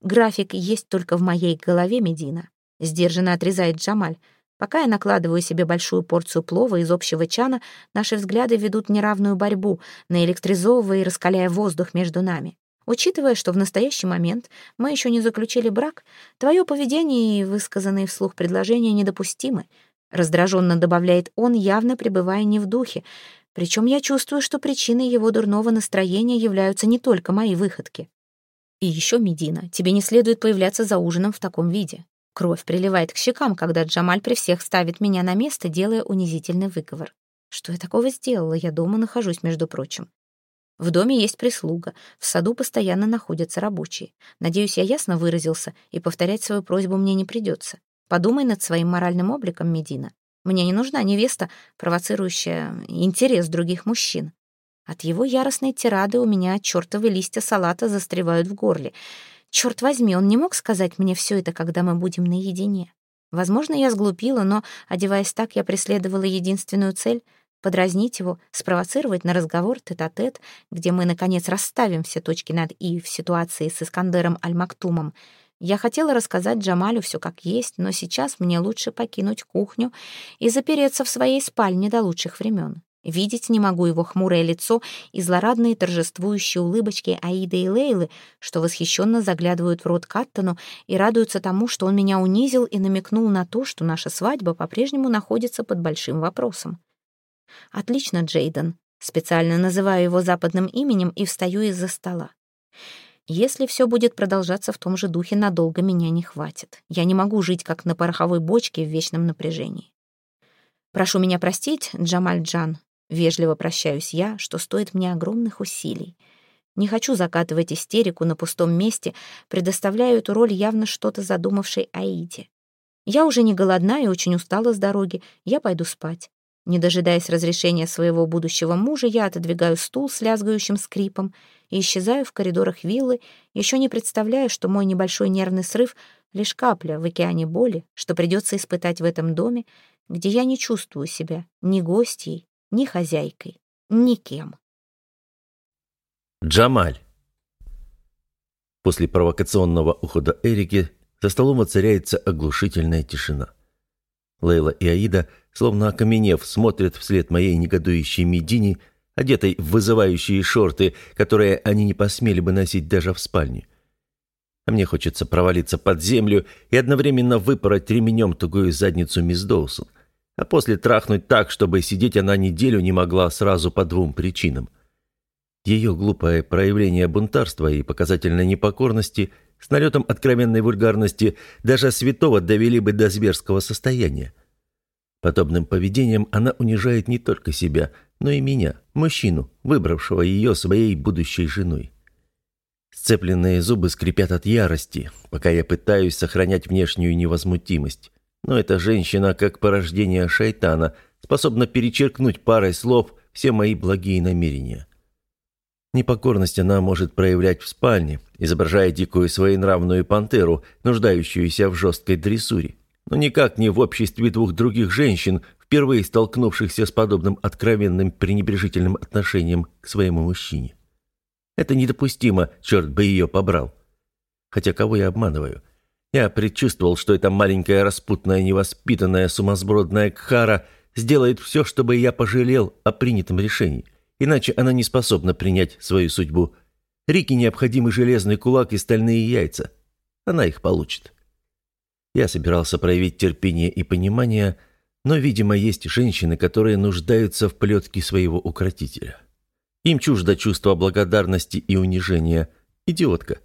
«График есть только в моей голове, Медина», — сдержанно отрезает Джамаль. Пока я накладываю себе большую порцию плова из общего чана, наши взгляды ведут неравную борьбу, наэлектризовывая и раскаляя воздух между нами. Учитывая, что в настоящий момент мы еще не заключили брак, твое поведение и высказанные вслух предложения недопустимы. Раздраженно добавляет он, явно пребывая не в духе. Причем я чувствую, что причиной его дурного настроения являются не только мои выходки. И еще, Медина, тебе не следует появляться за ужином в таком виде. Кровь приливает к щекам, когда Джамаль при всех ставит меня на место, делая унизительный выговор. Что я такого сделала? Я дома нахожусь, между прочим. В доме есть прислуга, в саду постоянно находятся рабочие. Надеюсь, я ясно выразился, и повторять свою просьбу мне не придется. Подумай над своим моральным обликом, Медина. Мне не нужна невеста, провоцирующая интерес других мужчин. От его яростной тирады у меня чертовы листья салата застревают в горле. Черт возьми, он не мог сказать мне все это, когда мы будем наедине. Возможно, я сглупила, но, одеваясь так, я преследовала единственную цель — подразнить его, спровоцировать на разговор тет-а-тет, -тет, где мы, наконец, расставим все точки над «и» в ситуации с Искандером Аль-Мактумом. Я хотела рассказать Джамалю все как есть, но сейчас мне лучше покинуть кухню и запереться в своей спальне до лучших времен. Видеть не могу его хмурое лицо и злорадные торжествующие улыбочки Аиды и Лейлы, что восхищенно заглядывают в рот Каттону и радуются тому, что он меня унизил и намекнул на то, что наша свадьба по-прежнему находится под большим вопросом. «Отлично, Джейден». Специально называю его западным именем и встаю из-за стола. Если все будет продолжаться в том же духе, надолго меня не хватит. Я не могу жить, как на пороховой бочке в вечном напряжении. Прошу меня простить, Джамаль Джан. Вежливо прощаюсь я, что стоит мне огромных усилий. Не хочу закатывать истерику на пустом месте, предоставляю эту роль явно что-то задумавшей Аиде. Я уже не голодна и очень устала с дороги, я пойду спать. Не дожидаясь разрешения своего будущего мужа, я отодвигаю стул с лязгающим скрипом и исчезаю в коридорах виллы, еще не представляя, что мой небольшой нервный срыв — лишь капля в океане боли, что придется испытать в этом доме, где я не чувствую себя ни гостьей, ни хозяйкой, никем. Джамаль. После провокационного ухода Эрики за столом воцаряется оглушительная тишина. Лейла и Аида, словно окаменев, смотрят вслед моей негодующей Медине, одетой в вызывающие шорты, которые они не посмели бы носить даже в спальне. А мне хочется провалиться под землю и одновременно выпороть ременем тугую задницу мисс Доусон, а после трахнуть так, чтобы сидеть она неделю не могла сразу по двум причинам. Ее глупое проявление бунтарства и показательной непокорности – с налетом откровенной вульгарности даже святого довели бы до зверского состояния. Подобным поведением она унижает не только себя, но и меня, мужчину, выбравшего ее своей будущей женой. Сцепленные зубы скрипят от ярости, пока я пытаюсь сохранять внешнюю невозмутимость. Но эта женщина, как порождение шайтана, способна перечеркнуть парой слов все мои благие намерения. Непокорность она может проявлять в спальне, изображая дикую своенравную пантеру, нуждающуюся в жесткой дрессуре, но никак не в обществе двух других женщин, впервые столкнувшихся с подобным откровенным пренебрежительным отношением к своему мужчине. Это недопустимо, черт бы ее побрал. Хотя кого я обманываю? Я предчувствовал, что эта маленькая распутная невоспитанная сумасбродная Кхара сделает все, чтобы я пожалел о принятом решении. Иначе она не способна принять свою судьбу. Рике необходимы железный кулак и стальные яйца. Она их получит. Я собирался проявить терпение и понимание, но, видимо, есть женщины, которые нуждаются в плетке своего укротителя. Им чуждо чувство благодарности и унижения. Идиотка.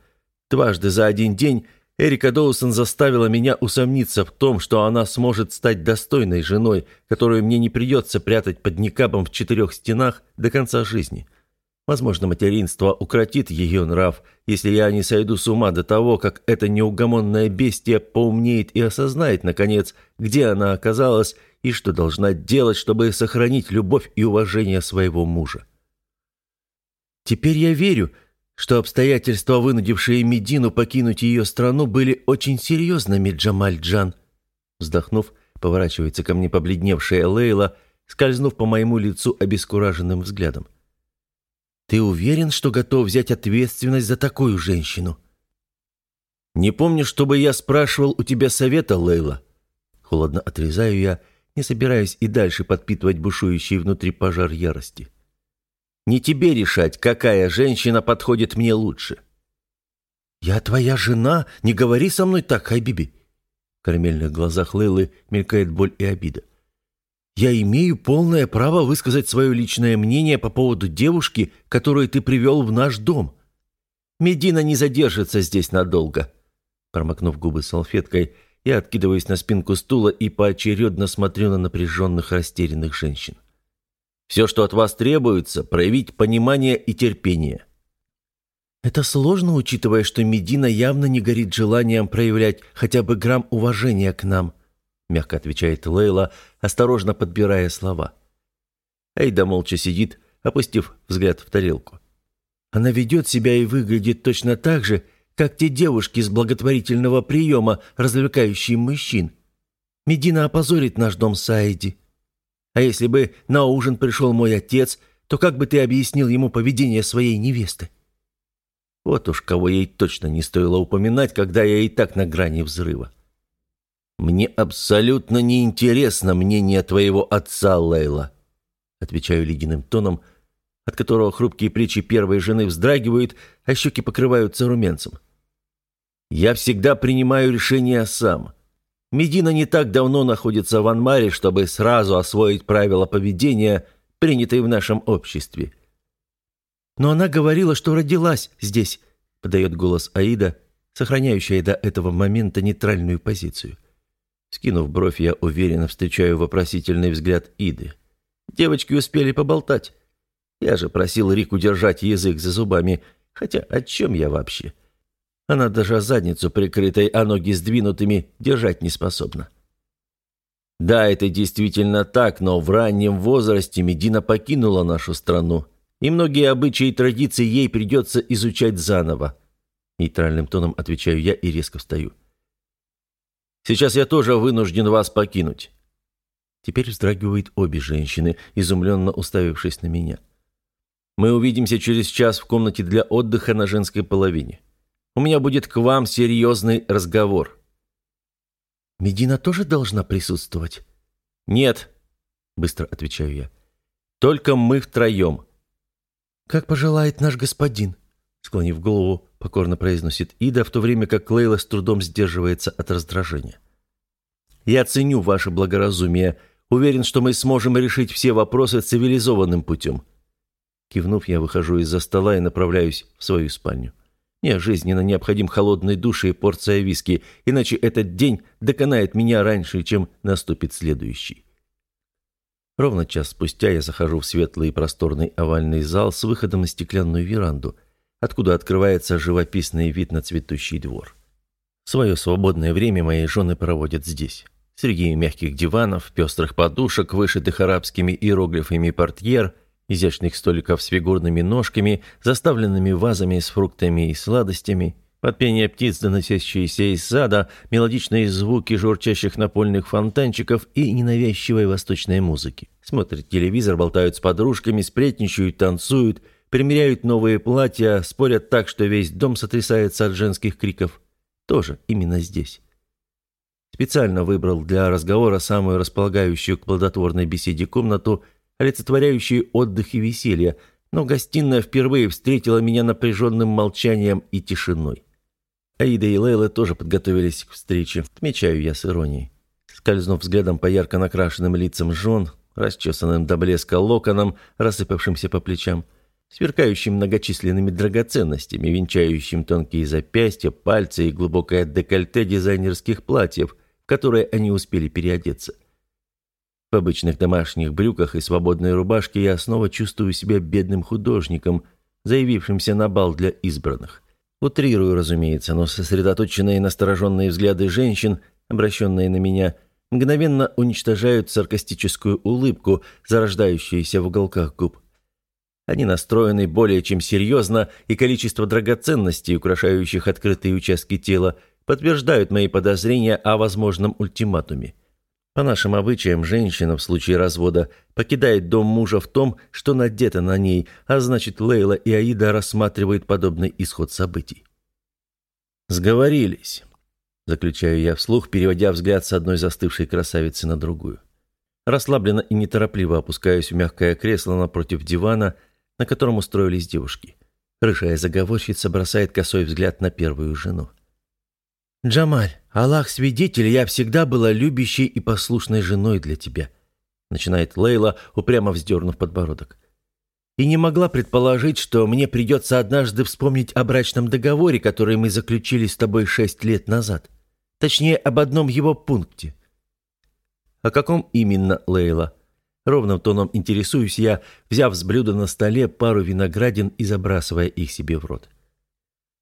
Дважды за один день Эрика Доусон заставила меня усомниться в том, что она сможет стать достойной женой, которую мне не придется прятать под никабом в четырех стенах до конца жизни. Возможно, материнство укротит ее нрав, если я не сойду с ума до того, как эта неугомонная бестия поумнеет и осознает, наконец, где она оказалась и что должна делать, чтобы сохранить любовь и уважение своего мужа. Теперь я верю, что обстоятельства, вынудившие Медину покинуть ее страну, были очень серьезными, Джамаль Джан. Вздохнув, поворачивается ко мне побледневшая Лейла, скользнув по моему лицу обескураженным взглядом. «Ты уверен, что готов взять ответственность за такую женщину?» «Не помню, чтобы я спрашивал у тебя совета, Лейла». Холодно отрезаю я, не собираясь и дальше подпитывать бушующий внутри пожар ярости. Не тебе решать, какая женщина подходит мне лучше». «Я твоя жена, не говори со мной так, Хайбиби!» В карамельных глазах Лейлы мелькает боль и обида. «Я имею полное право высказать свое личное мнение по поводу девушки, которую ты привел в наш дом. Медина не задержится здесь надолго». Промокнув губы салфеткой, я откидываюсь на спинку стула и поочередно смотрю на напряженных, растерянных женщин. Все, что от вас требуется, проявить понимание и терпение». «Это сложно, учитывая, что Медина явно не горит желанием проявлять хотя бы грамм уважения к нам», мягко отвечает Лейла, осторожно подбирая слова. Эйда молча сидит, опустив взгляд в тарелку. Она ведет себя и выглядит точно так же, как те девушки с благотворительного приема, развлекающие мужчин. Медина опозорит наш дом Саиди. А если бы на ужин пришел мой отец, то как бы ты объяснил ему поведение своей невесты? Вот уж кого ей точно не стоило упоминать, когда я и так на грани взрыва. «Мне абсолютно неинтересно мнение твоего отца, Лейла», отвечаю ледяным тоном, от которого хрупкие плечи первой жены вздрагивают, а щеки покрываются румянцем. «Я всегда принимаю решения сам. Медина не так давно находится в Анмаре, чтобы сразу освоить правила поведения, принятые в нашем обществе. «Но она говорила, что родилась здесь», — подает голос Аида, сохраняющая до этого момента нейтральную позицию. Скинув бровь, я уверенно встречаю вопросительный взгляд Иды. Девочки успели поболтать. Я же просил Рику держать язык за зубами, хотя о чем я вообще?» Она даже задницу прикрытой, а ноги сдвинутыми держать не способна. Да, это действительно так, но в раннем возрасте Медина покинула нашу страну, и многие обычаи и традиции ей придется изучать заново. Нейтральным тоном отвечаю я и резко встаю. Сейчас я тоже вынужден вас покинуть. Теперь вздрагивают обе женщины, изумленно уставившись на меня. Мы увидимся через час в комнате для отдыха на женской половине. У меня будет к вам серьезный разговор». «Медина тоже должна присутствовать?» «Нет», — быстро отвечаю я. «Только мы втроем». «Как пожелает наш господин», — склонив голову, покорно произносит Ида, в то время как Лейла с трудом сдерживается от раздражения. «Я ценю ваше благоразумие. Уверен, что мы сможем решить все вопросы цивилизованным путем». Кивнув, я выхожу из-за стола и направляюсь в свою спальню. Мне жизненно необходим холодный душ и порция виски, иначе этот день доконает меня раньше, чем наступит следующий. Ровно час спустя я захожу в светлый и просторный овальный зал с выходом на стеклянную веранду, откуда открывается живописный вид на цветущий двор. Свое свободное время мои жены проводят здесь. Среди мягких диванов, пестрых подушек, вышитых арабскими иероглифами портьер, изящных столиков с фигурными ножками, заставленными вазами с фруктами и сладостями, под пение птиц, доносящиеся из сада, мелодичные звуки журчащих напольных фонтанчиков и ненавязчивой восточной музыки. Смотрят телевизор, болтают с подружками, сплетничают, танцуют, примеряют новые платья, спорят так, что весь дом сотрясается от женских криков – тоже именно здесь. Специально выбрал для разговора самую располагающую к плодотворной беседе комнату, олицетворяющую отдых и веселье, но гостиная впервые встретила меня напряженным молчанием и тишиной. Аида и Лейла тоже подготовились к встрече, отмечаю я с иронией. Скользнув взглядом по ярко накрашенным лицам жен, расчесанным до блеска локоном, рассыпавшимся по плечам – сверкающим многочисленными драгоценностями, венчающим тонкие запястья, пальцы и глубокое декольте дизайнерских платьев, в которые они успели переодеться. В обычных домашних брюках и свободной рубашке я снова чувствую себя бедным художником, заявившимся на бал для избранных. Утрирую, разумеется, но сосредоточенные настороженные взгляды женщин, обращенные на меня, мгновенно уничтожают саркастическую улыбку, зарождающуюся в уголках губ. Они настроены более чем серьезно, и количество драгоценностей, украшающих открытые участки тела, подтверждают мои подозрения о возможном ультиматуме. По нашим обычаям, женщина в случае развода покидает дом мужа в том, что надето на ней, а значит, Лейла и Аида рассматривают подобный исход событий. «Сговорились», — заключаю я вслух, переводя взгляд с одной застывшей красавицы на другую. Расслабленно и неторопливо опускаюсь в мягкое кресло напротив дивана — на котором устроились девушки. Рыжая заговорщица бросает косой взгляд на первую жену. «Джамаль, Аллах свидетель, я всегда была любящей и послушной женой для тебя», начинает Лейла, упрямо вздернув подбородок. «И не могла предположить, что мне придется однажды вспомнить о брачном договоре, который мы заключили с тобой шесть лет назад. Точнее, об одном его пункте». «О каком именно, Лейла?» Ровным тоном интересуюсь я, взяв с блюда на столе пару виноградин и забрасывая их себе в рот.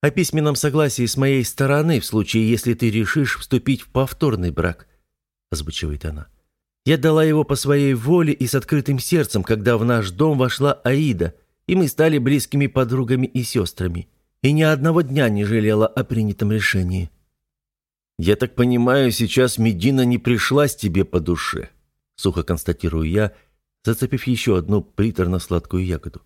«О письменном согласии с моей стороны в случае, если ты решишь вступить в повторный брак», – озвучивает она. «Я дала его по своей воле и с открытым сердцем, когда в наш дом вошла Аида, и мы стали близкими подругами и сестрами, и ни одного дня не жалела о принятом решении». «Я так понимаю, сейчас Медина не пришлась тебе по душе», — сухо констатирую я, зацепив еще одну приторно-сладкую ягоду.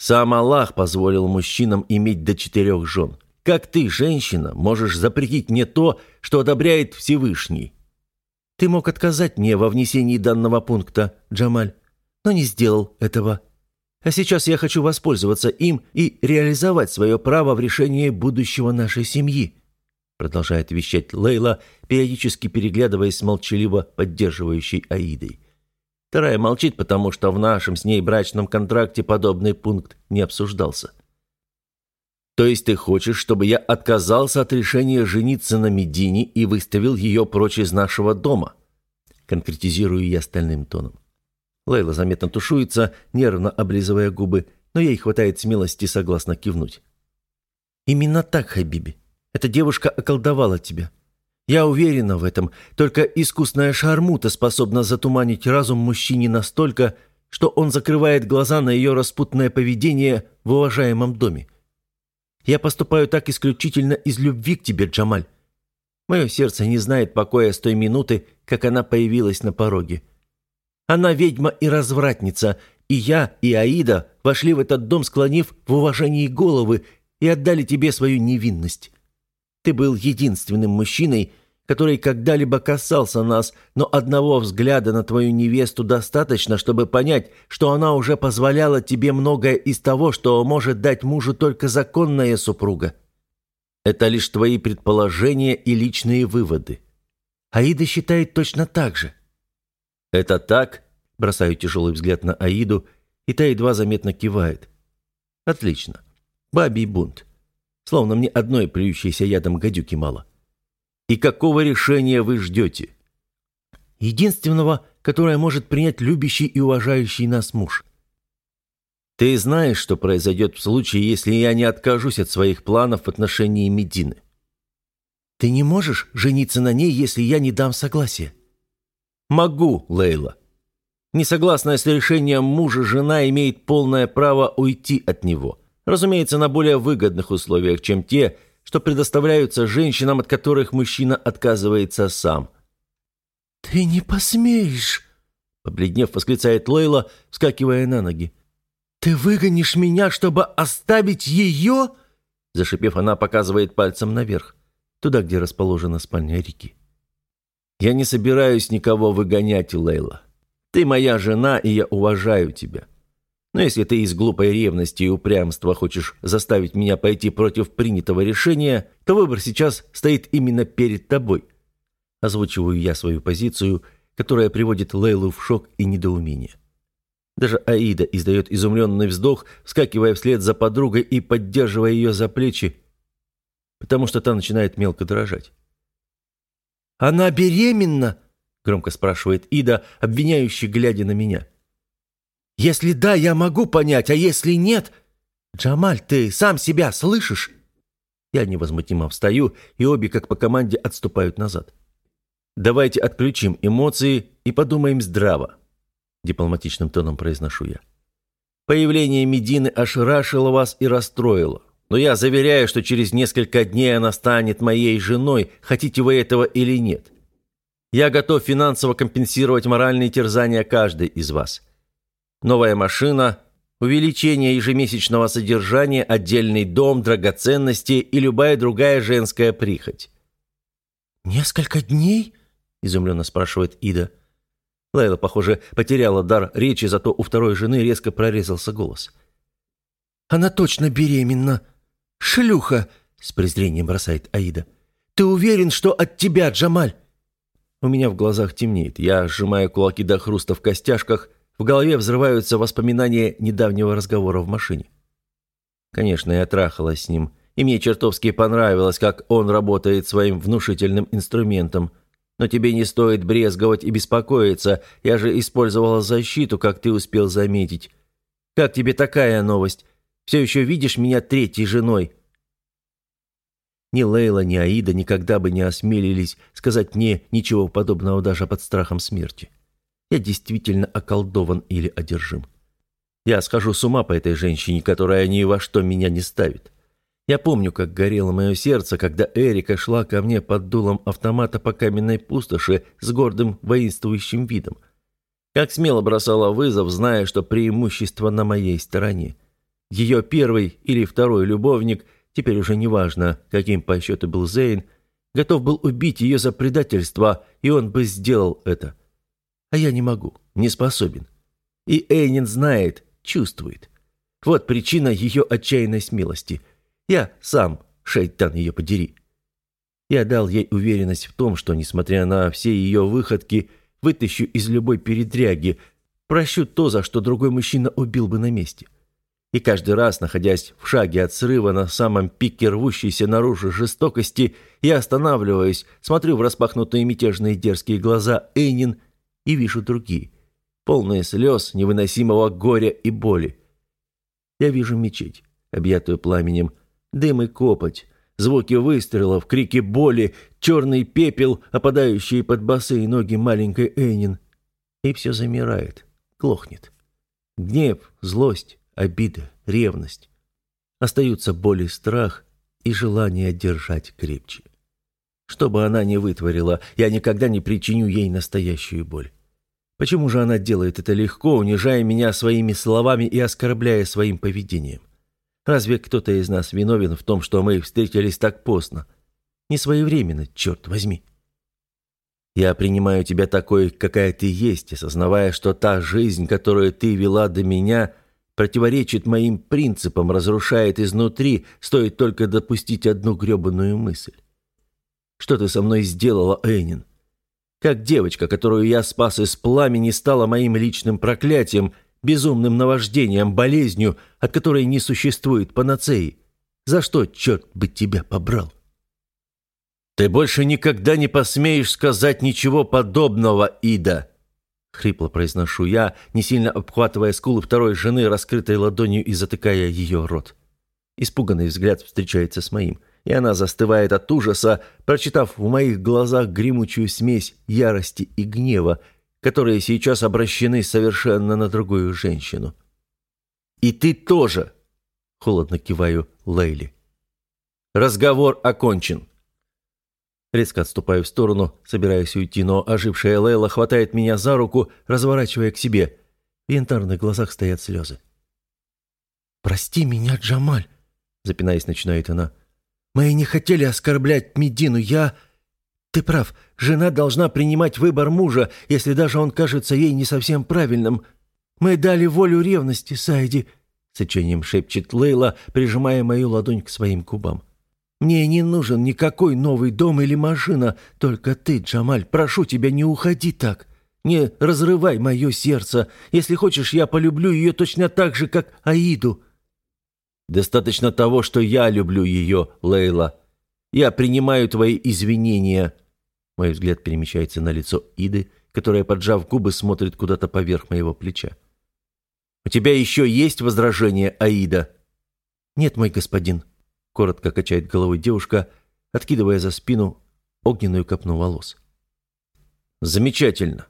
«Сам Аллах позволил мужчинам иметь до четырех жен. Как ты, женщина, можешь запретить мне то, что одобряет Всевышний?» «Ты мог отказать мне во внесении данного пункта, Джамаль, но не сделал этого. А сейчас я хочу воспользоваться им и реализовать свое право в решении будущего нашей семьи», продолжает вещать Лейла, периодически переглядываясь с молчаливо поддерживающей Аидой. Вторая молчит, потому что в нашем с ней брачном контракте подобный пункт не обсуждался. «То есть ты хочешь, чтобы я отказался от решения жениться на Медине и выставил ее прочь из нашего дома?» Конкретизирую я стальным тоном. Лейла заметно тушуется, нервно облизывая губы, но ей хватает смелости согласно кивнуть. «Именно так, Хабиби. Эта девушка околдовала тебя. Я уверена в этом. Только искусная шармута способна затуманить разум мужчине настолько, что он закрывает глаза на ее распутное поведение в уважаемом доме. Я поступаю так исключительно из любви к тебе, Джамаль. Мое сердце не знает покоя с той минуты, как она появилась на пороге. Она ведьма и развратница, и я, и Аида вошли в этот дом, склонив в уважении головы, и отдали тебе свою невинность. Ты был единственным мужчиной, который когда-либо касался нас, но одного взгляда на твою невесту достаточно, чтобы понять, что она уже позволяла тебе многое из того, что может дать мужу только законная супруга. Это лишь твои предположения и личные выводы. Аида считает точно так же. Это так? Бросаю тяжелый взгляд на Аиду, и та едва заметно кивает. Отлично. Бабий бунт. Словно мне одной плюющейся ядом гадюки мало. И какого решения вы ждете? Единственного, которое может принять любящий и уважающий нас муж. Ты знаешь, что произойдет в случае, если я не откажусь от своих планов в отношении Медины. Ты не можешь жениться на ней, если я не дам согласия. Могу, Лейла. Несогласная с решением мужа жена имеет полное право уйти от него. Разумеется, на более выгодных условиях, чем те, что предоставляются женщинам, от которых мужчина отказывается сам. «Ты не посмеешь!» Побледнев, восклицает Лейла, вскакивая на ноги. «Ты выгонишь меня, чтобы оставить ее?» Зашипев, она показывает пальцем наверх, туда, где расположена спальня Рики. «Я не собираюсь никого выгонять, Лейла. Ты моя жена, и я уважаю тебя. Но если ты из глупой ревности и упрямства хочешь заставить меня пойти против принятого решения, то выбор сейчас стоит именно перед тобой». Озвучиваю я свою позицию, которая приводит Лейлу в шок и недоумение. Даже Аида издает изумленный вздох, вскакивая вслед за подругой и поддерживая ее за плечи, потому что та начинает мелко дрожать. «Она беременна?» — громко спрашивает Ида, обвиняющий, глядя на меня. «Если да, я могу понять, а если нет...» «Джамаль, ты сам себя слышишь?» Я невозмутимо встаю, и обе, как по команде, отступают назад. «Давайте отключим эмоции и подумаем здраво», — дипломатичным тоном произношу я. «Появление Медины ошарашило вас и расстроило. Но я заверяю, что через несколько дней она станет моей женой, хотите вы этого или нет. Я готов финансово компенсировать моральные терзания каждой из вас. Новая машина, увеличение ежемесячного содержания, отдельный дом, драгоценности и любая другая женская прихоть. «Несколько дней?» – изумленно спрашивает Ида. Лайла, похоже, потеряла дар речи, зато у второй жены резко прорезался голос. «Она точно беременна. Шлюха!» – с презрением бросает Аида. «Ты уверен, что от тебя, Джамаль?» У меня в глазах темнеет. Я сжимаю кулаки до хруста в костяшках. В голове взрываются воспоминания недавнего разговора в машине. Конечно, я трахалась с ним. И мне чертовски понравилось, как он работает своим внушительным инструментом. Но тебе не стоит брезговать и беспокоиться. Я же использовала защиту, как ты успел заметить. Как тебе такая новость? Все еще видишь меня третьей женой?» Ни Лейла, ни Аида никогда бы не осмелились сказать мне ничего подобного даже под страхом смерти. Я действительно околдован или одержим. Я схожу с ума по этой женщине, которая ни во что меня не ставит. Я помню, как горело мое сердце, когда Эрика шла ко мне под дулом автомата по каменной пустоши с гордым воинствующим видом. Как смело бросала вызов, зная, что преимущество на моей стороне. Ее первый или второй любовник, теперь уже неважно, каким по счету был Зейн, готов был убить ее за предательство, и он бы сделал это. А я не могу, не способен. И Эйнин знает, чувствует. Вот причина ее отчаянной смелости. Я сам, шайтан ее подери. Я дал ей уверенность в том, что, несмотря на все ее выходки, вытащу из любой передряги, прощу то, за что другой мужчина убил бы на месте. И каждый раз, находясь в шаге от срыва на самом пике рвущейся наружу жестокости, я останавливаюсь, смотрю в распахнутые мятежные дерзкие глаза Эйнин и вижу другие, полные слез, невыносимого горя и боли. Я вижу мечеть, объятую пламенем, дым и копоть, звуки выстрелов, крики боли, черный пепел, опадающий под босые ноги маленькой Эйнин. И все замирает, глохнет. Гнев, злость, обида, ревность. Остаются боль и страх и желание держать крепче. Что бы она ни вытворила, я никогда не причиню ей настоящую боль. Почему же она делает это легко, унижая меня своими словами и оскорбляя своим поведением? Разве кто-то из нас виновен в том, что мы встретились так поздно? Не своевременно, черт возьми. Я принимаю тебя такой, какая ты есть, осознавая, что та жизнь, которую ты вела до меня, противоречит моим принципам, разрушает изнутри, стоит только допустить одну гребаную мысль. Что ты со мной сделала, Эйнин? Как девочка, которую я спас из пламени, стала моим личным проклятием, безумным наваждением, болезнью, от которой не существует панацеи. За что, черт бы тебя побрал? Ты больше никогда не посмеешь сказать ничего подобного, Ида. — хрипло произношу я, не сильно обхватывая скулы второй жены, раскрытой ладонью и затыкая ее рот. Испуганный взгляд встречается с моим, и она застывает от ужаса, прочитав в моих глазах гремучую смесь ярости и гнева, которые сейчас обращены совершенно на другую женщину. «И ты тоже!» — холодно киваю Лейли. «Разговор окончен!» Резко отступаю в сторону, собираясь уйти, но ожившая Лейла хватает меня за руку, разворачивая к себе. В янтарных глазах стоят слезы. «Прости меня, Джамаль!» — запинаясь, начинает она. «Мы не хотели оскорблять Медину. Я...» «Ты прав. Жена должна принимать выбор мужа, если даже он кажется ей не совсем правильным. Мы дали волю ревности, Сайди», — с отчаянием шепчет Лейла, прижимая мою ладонь к своим губам. Мне не нужен никакой новый дом или машина, только ты, Джамаль, прошу тебя, не уходи так. Не разрывай мое сердце. Если хочешь, я полюблю ее точно так же, как Аиду». «Достаточно того, что я люблю ее, Лейла. Я принимаю твои извинения». Мой взгляд перемещается на лицо Иды, которая, поджав губы, смотрит куда-то поверх моего плеча. «У тебя еще есть возражения, Аида?» «Нет, мой господин», коротко качает головой девушка, откидывая за спину огненную копну волос. «Замечательно.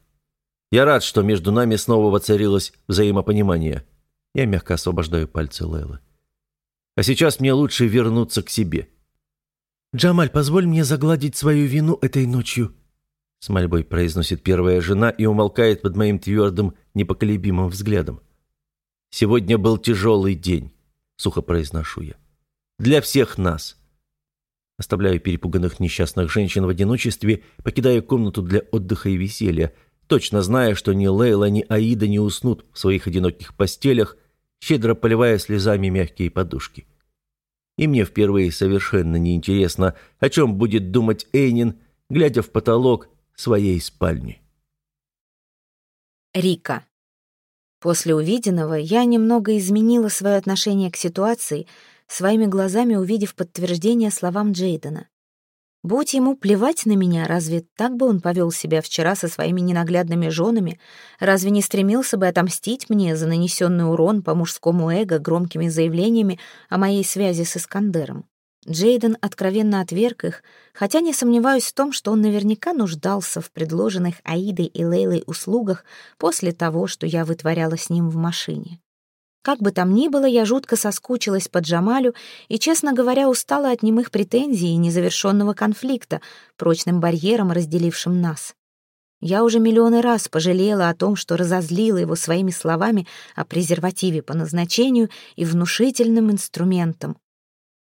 Я рад, что между нами снова воцарилось взаимопонимание. Я мягко освобождаю пальцы Лейлы. А сейчас мне лучше вернуться к себе». «Джамаль, позволь мне загладить свою вину этой ночью», с мольбой произносит первая жена и умолкает под моим твердым, непоколебимым взглядом. «Сегодня был тяжелый день», — сухо произношу я. Для всех нас. Оставляю перепуганных несчастных женщин в одиночестве, покидаю комнату для отдыха и веселья, точно зная, что ни Лейла, ни Аида не уснут в своих одиноких постелях, щедро поливая слезами мягкие подушки. И мне впервые совершенно неинтересно, о чем будет думать Эйнин, глядя в потолок своей спальни. Рика. После увиденного я немного изменила свое отношение к ситуации, своими глазами увидев подтверждение словам Джейдена. Будь ему плевать на меня, разве так бы он повел себя вчера со своими ненаглядными женами? Разве не стремился бы отомстить мне за нанесенный урон по мужскому эго громкими заявлениями о моей связи с Искандером? Джейден откровенно отверг их, хотя не сомневаюсь в том, что он наверняка нуждался в предложенных Аидой и Лейлой услугах после того, что я вытворяла с ним в машине. Как бы там ни было, я жутко соскучилась по Джамалю и, честно говоря, устала от немых претензий и незавершенного конфликта, прочным барьером, разделившим нас. Я уже миллионы раз пожалела о том, что разозлила его своими словами о презервативе по назначению и внушительным инструментом.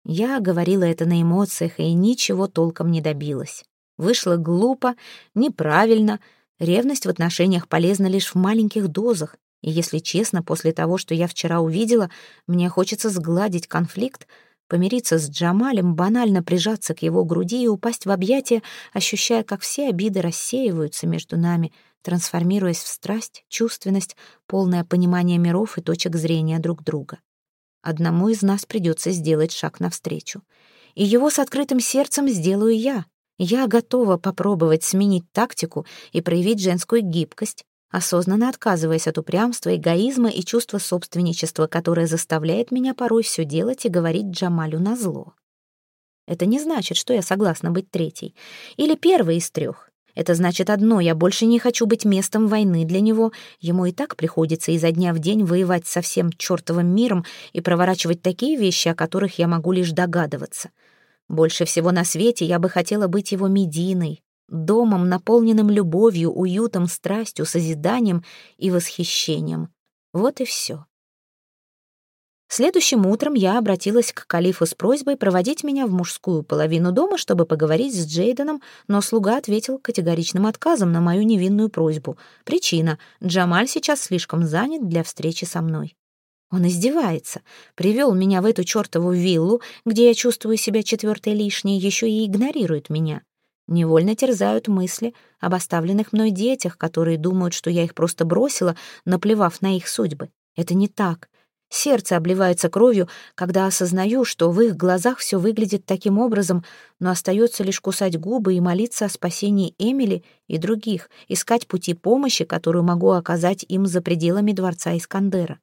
Я говорила это на эмоциях и ничего толком не добилась. Вышло глупо, неправильно. Ревность в отношениях полезна лишь в маленьких дозах, и если честно, после того, что я вчера увидела, мне хочется сгладить конфликт, помириться с Джамалем, банально прижаться к его груди и упасть в объятия, ощущая, как все обиды рассеиваются между нами, трансформируясь в страсть, чувственность, полное понимание миров и точек зрения друг друга. Одному из нас придется сделать шаг навстречу. И его с открытым сердцем сделаю я. Я готова попробовать сменить тактику и проявить женскую гибкость, осознанно отказываясь от упрямства, эгоизма и чувства собственничества, которое заставляет меня порой все делать и говорить Джамалю назло. Это не значит, что я согласна быть третьей. Или первой из трех. Это значит одно, я больше не хочу быть местом войны для него. Ему и так приходится изо дня в день воевать со всем чертовым миром и проворачивать такие вещи, о которых я могу лишь догадываться. Больше всего на свете я бы хотела быть его Мединой, домом, наполненным любовью, уютом, страстью, созиданием и восхищением. Вот и все. Следующим утром я обратилась к калифу с просьбой проводить меня в мужскую половину дома, чтобы поговорить с Джейденом, но слуга ответил категоричным отказом на мою невинную просьбу. Причина — Джамаль сейчас слишком занят для встречи со мной. Он издевается. Привел меня в эту чертову виллу, где я чувствую себя четвертой лишней, еще и игнорирует меня. Невольно терзают мысли об оставленных мной детях, которые думают, что я их просто бросила, наплевав на их судьбы. Это не так. Сердце обливается кровью, когда осознаю, что в их глазах все выглядит таким образом, но остается лишь кусать губы и молиться о спасении Эмили и других, искать пути помощи, которую могу оказать им за пределами дворца Искандера,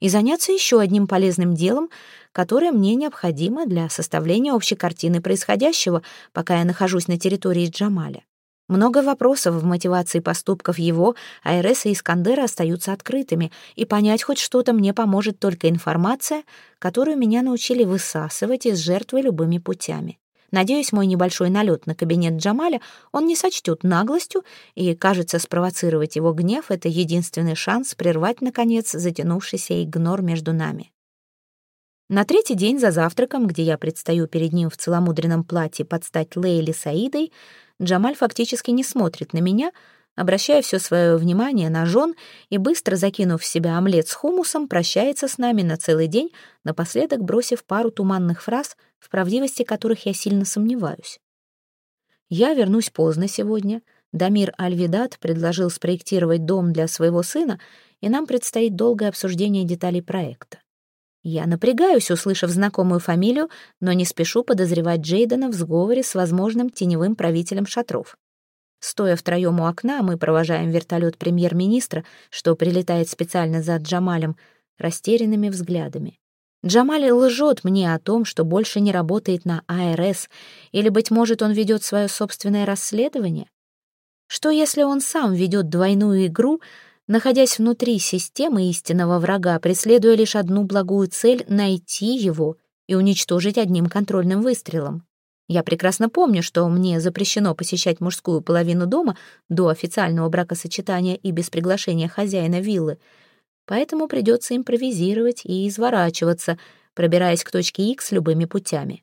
и заняться еще одним полезным делом, которое мне необходимо для составления общей картины происходящего, пока я нахожусь на территории Джамаля. Много вопросов в мотивации поступков его, Айреса и Искандера остаются открытыми, и понять хоть что-то мне поможет только информация, которую меня научили высасывать из жертвы любыми путями. Надеюсь, мой небольшой налет на кабинет Джамаля он не сочтет наглостью, и, кажется, спровоцировать его гнев — это единственный шанс прервать, наконец, затянувшийся игнор между нами. На третий день за завтраком, где я предстаю перед ним в целомудренном платье под стать Лейли Саидой, Джамаль фактически не смотрит на меня, обращая все свое внимание на жен и, быстро закинув в себя омлет с хумусом, прощается с нами на целый день, напоследок бросив пару туманных фраз, в правдивости которых я сильно сомневаюсь. Я вернусь поздно сегодня. Дамир Альвидат предложил спроектировать дом для своего сына, и нам предстоит долгое обсуждение деталей проекта. Я напрягаюсь, услышав знакомую фамилию, но не спешу подозревать Джейдена в сговоре с возможным теневым правителем шатров. Стоя втроем у окна, мы провожаем вертолет премьер-министра, что прилетает специально за Джамалем, растерянными взглядами. Джамаль лжет мне о том, что больше не работает на АРС, или, быть может, он ведет свое собственное расследование? Что если он сам ведет двойную игру — находясь внутри системы истинного врага, преследуя лишь одну благую цель — найти его и уничтожить одним контрольным выстрелом. Я прекрасно помню, что мне запрещено посещать мужскую половину дома до официального бракосочетания и без приглашения хозяина виллы, поэтому придется импровизировать и изворачиваться, пробираясь к точке X любыми путями.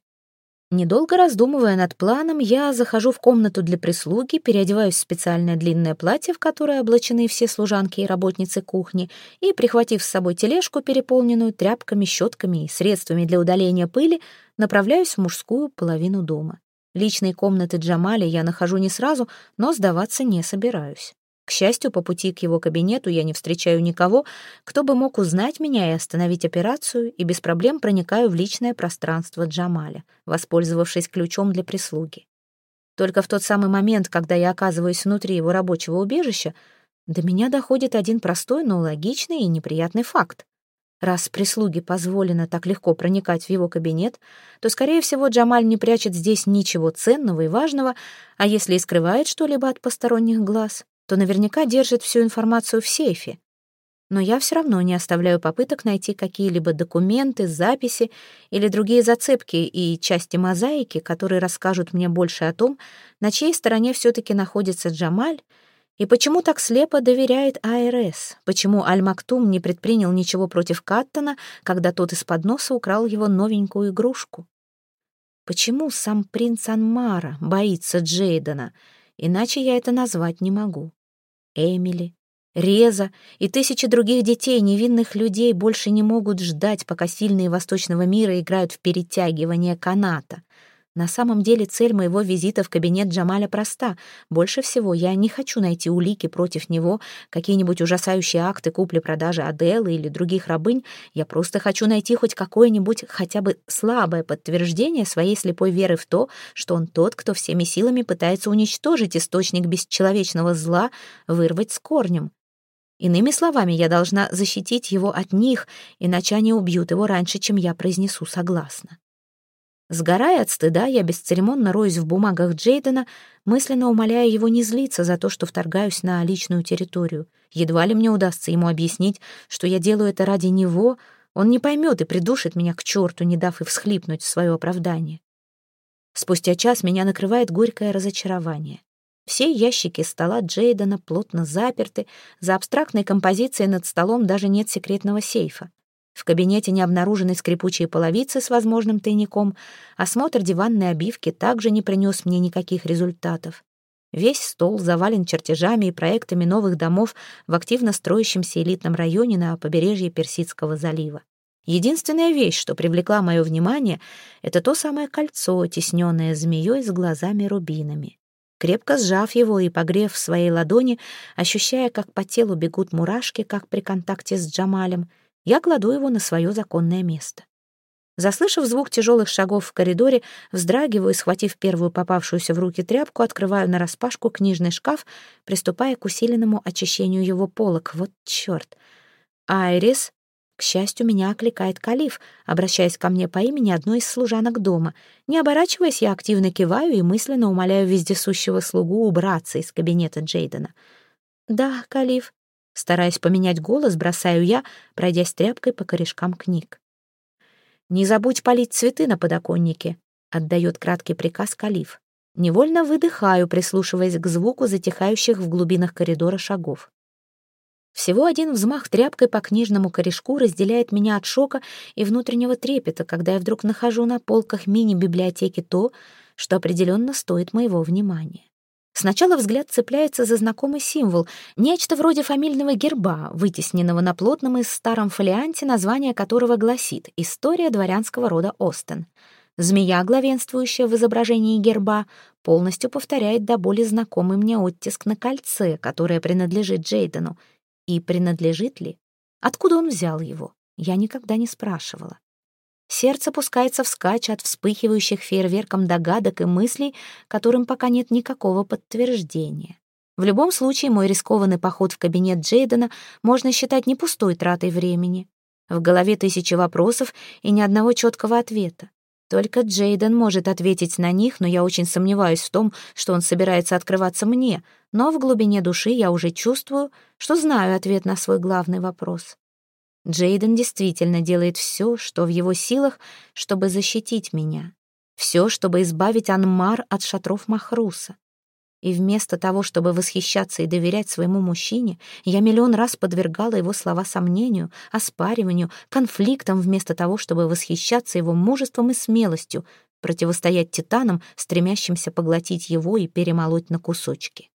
Недолго раздумывая над планом, я захожу в комнату для прислуги, переодеваюсь в специальное длинное платье, в которое облачены все служанки и работницы кухни, и, прихватив с собой тележку, переполненную тряпками, щетками и средствами для удаления пыли, направляюсь в мужскую половину дома. Личные комнаты Джамали я нахожу не сразу, но сдаваться не собираюсь. К счастью, по пути к его кабинету я не встречаю никого, кто бы мог узнать меня и остановить операцию, и без проблем проникаю в личное пространство Джамаля, воспользовавшись ключом для прислуги. Только в тот самый момент, когда я оказываюсь внутри его рабочего убежища, до меня доходит один простой, но логичный и неприятный факт. Раз прислуге позволено так легко проникать в его кабинет, то, скорее всего, Джамаль не прячет здесь ничего ценного и важного, а если и скрывает что-либо от посторонних глаз, то наверняка держит всю информацию в сейфе. Но я все равно не оставляю попыток найти какие-либо документы, записи или другие зацепки и части мозаики, которые расскажут мне больше о том, на чьей стороне все-таки находится Джамаль и почему так слепо доверяет АРС, почему Аль-Мактум не предпринял ничего против Каттона, когда тот из-под носа украл его новенькую игрушку. Почему сам принц Анмара боится Джейдена, иначе я это назвать не могу. Эмили, Реза и тысячи других детей, невинных людей, больше не могут ждать, пока сильные восточного мира играют в перетягивание каната. На самом деле цель моего визита в кабинет Джамаля проста. Больше всего я не хочу найти улики против него, какие-нибудь ужасающие акты купли-продажи Аделы или других рабынь. Я просто хочу найти хоть какое-нибудь хотя бы слабое подтверждение своей слепой веры в то, что он тот, кто всеми силами пытается уничтожить источник бесчеловечного зла, вырвать с корнем. Иными словами, я должна защитить его от них, иначе они убьют его раньше, чем я произнесу согласно. Сгорая от стыда, я бесцеремонно роюсь в бумагах Джейдена, мысленно умоляя его не злиться за то, что вторгаюсь на личную территорию. Едва ли мне удастся ему объяснить, что я делаю это ради него, он не поймет и придушит меня к черту, не дав и всхлипнуть свое оправдание. Спустя час меня накрывает горькое разочарование. Все ящики стола Джейдена плотно заперты, за абстрактной композицией над столом даже нет секретного сейфа. В кабинете не обнаружены скрипучие половицы с возможным тайником. Осмотр диванной обивки также не принес мне никаких результатов. Весь стол завален чертежами и проектами новых домов в активно строящемся элитном районе на побережье Персидского залива. Единственная вещь, что привлекла мое внимание, это то самое кольцо, тесненное змеей с глазами-рубинами. Крепко сжав его и погрев в своей ладони, ощущая, как по телу бегут мурашки, как при контакте с Джамалем, Я кладу его на свое законное место. Заслышав звук тяжелых шагов в коридоре, вздрагиваю, схватив первую попавшуюся в руки тряпку, открываю нараспашку книжный шкаф, приступая к усиленному очищению его полок. Вот черт! Айрис, к счастью, меня окликает Калиф, обращаясь ко мне по имени одной из служанок дома. Не оборачиваясь, я активно киваю и мысленно умоляю вездесущего слугу убраться из кабинета Джейдена. «Да, Калиф», стараясь поменять голос, бросаю я, пройдясь тряпкой по корешкам книг. «Не забудь полить цветы на подоконнике», — отдает краткий приказ Калиф. Невольно выдыхаю, прислушиваясь к звуку затихающих в глубинах коридора шагов. Всего один взмах тряпкой по книжному корешку разделяет меня от шока и внутреннего трепета, когда я вдруг нахожу на полках мини-библиотеки то, что определенно стоит моего внимания. Сначала взгляд цепляется за знакомый символ, нечто вроде фамильного герба, вытесненного на плотном и старом фолианте, название которого гласит «История дворянского рода Остен». Змея, главенствующая в изображении герба, полностью повторяет до боли знакомый мне оттиск на кольце, которое принадлежит Джейдену. И принадлежит ли? Откуда он взял его? Я никогда не спрашивала. Сердце пускается вскачь от вспыхивающих фейерверком догадок и мыслей, которым пока нет никакого подтверждения. В любом случае, мой рискованный поход в кабинет Джейдена можно считать не пустой тратой времени. В голове тысячи вопросов и ни одного четкого ответа. Только Джейден может ответить на них, но я очень сомневаюсь в том, что он собирается открываться мне, но в глубине души я уже чувствую, что знаю ответ на свой главный вопрос. Джейден действительно делает все, что в его силах, чтобы защитить меня. Все, чтобы избавить Анмар от шатров Махруса. И вместо того, чтобы восхищаться и доверять своему мужчине, я миллион раз подвергала его слова сомнению, оспариванию, конфликтам, вместо того, чтобы восхищаться его мужеством и смелостью, противостоять титанам, стремящимся поглотить его и перемолоть на кусочки.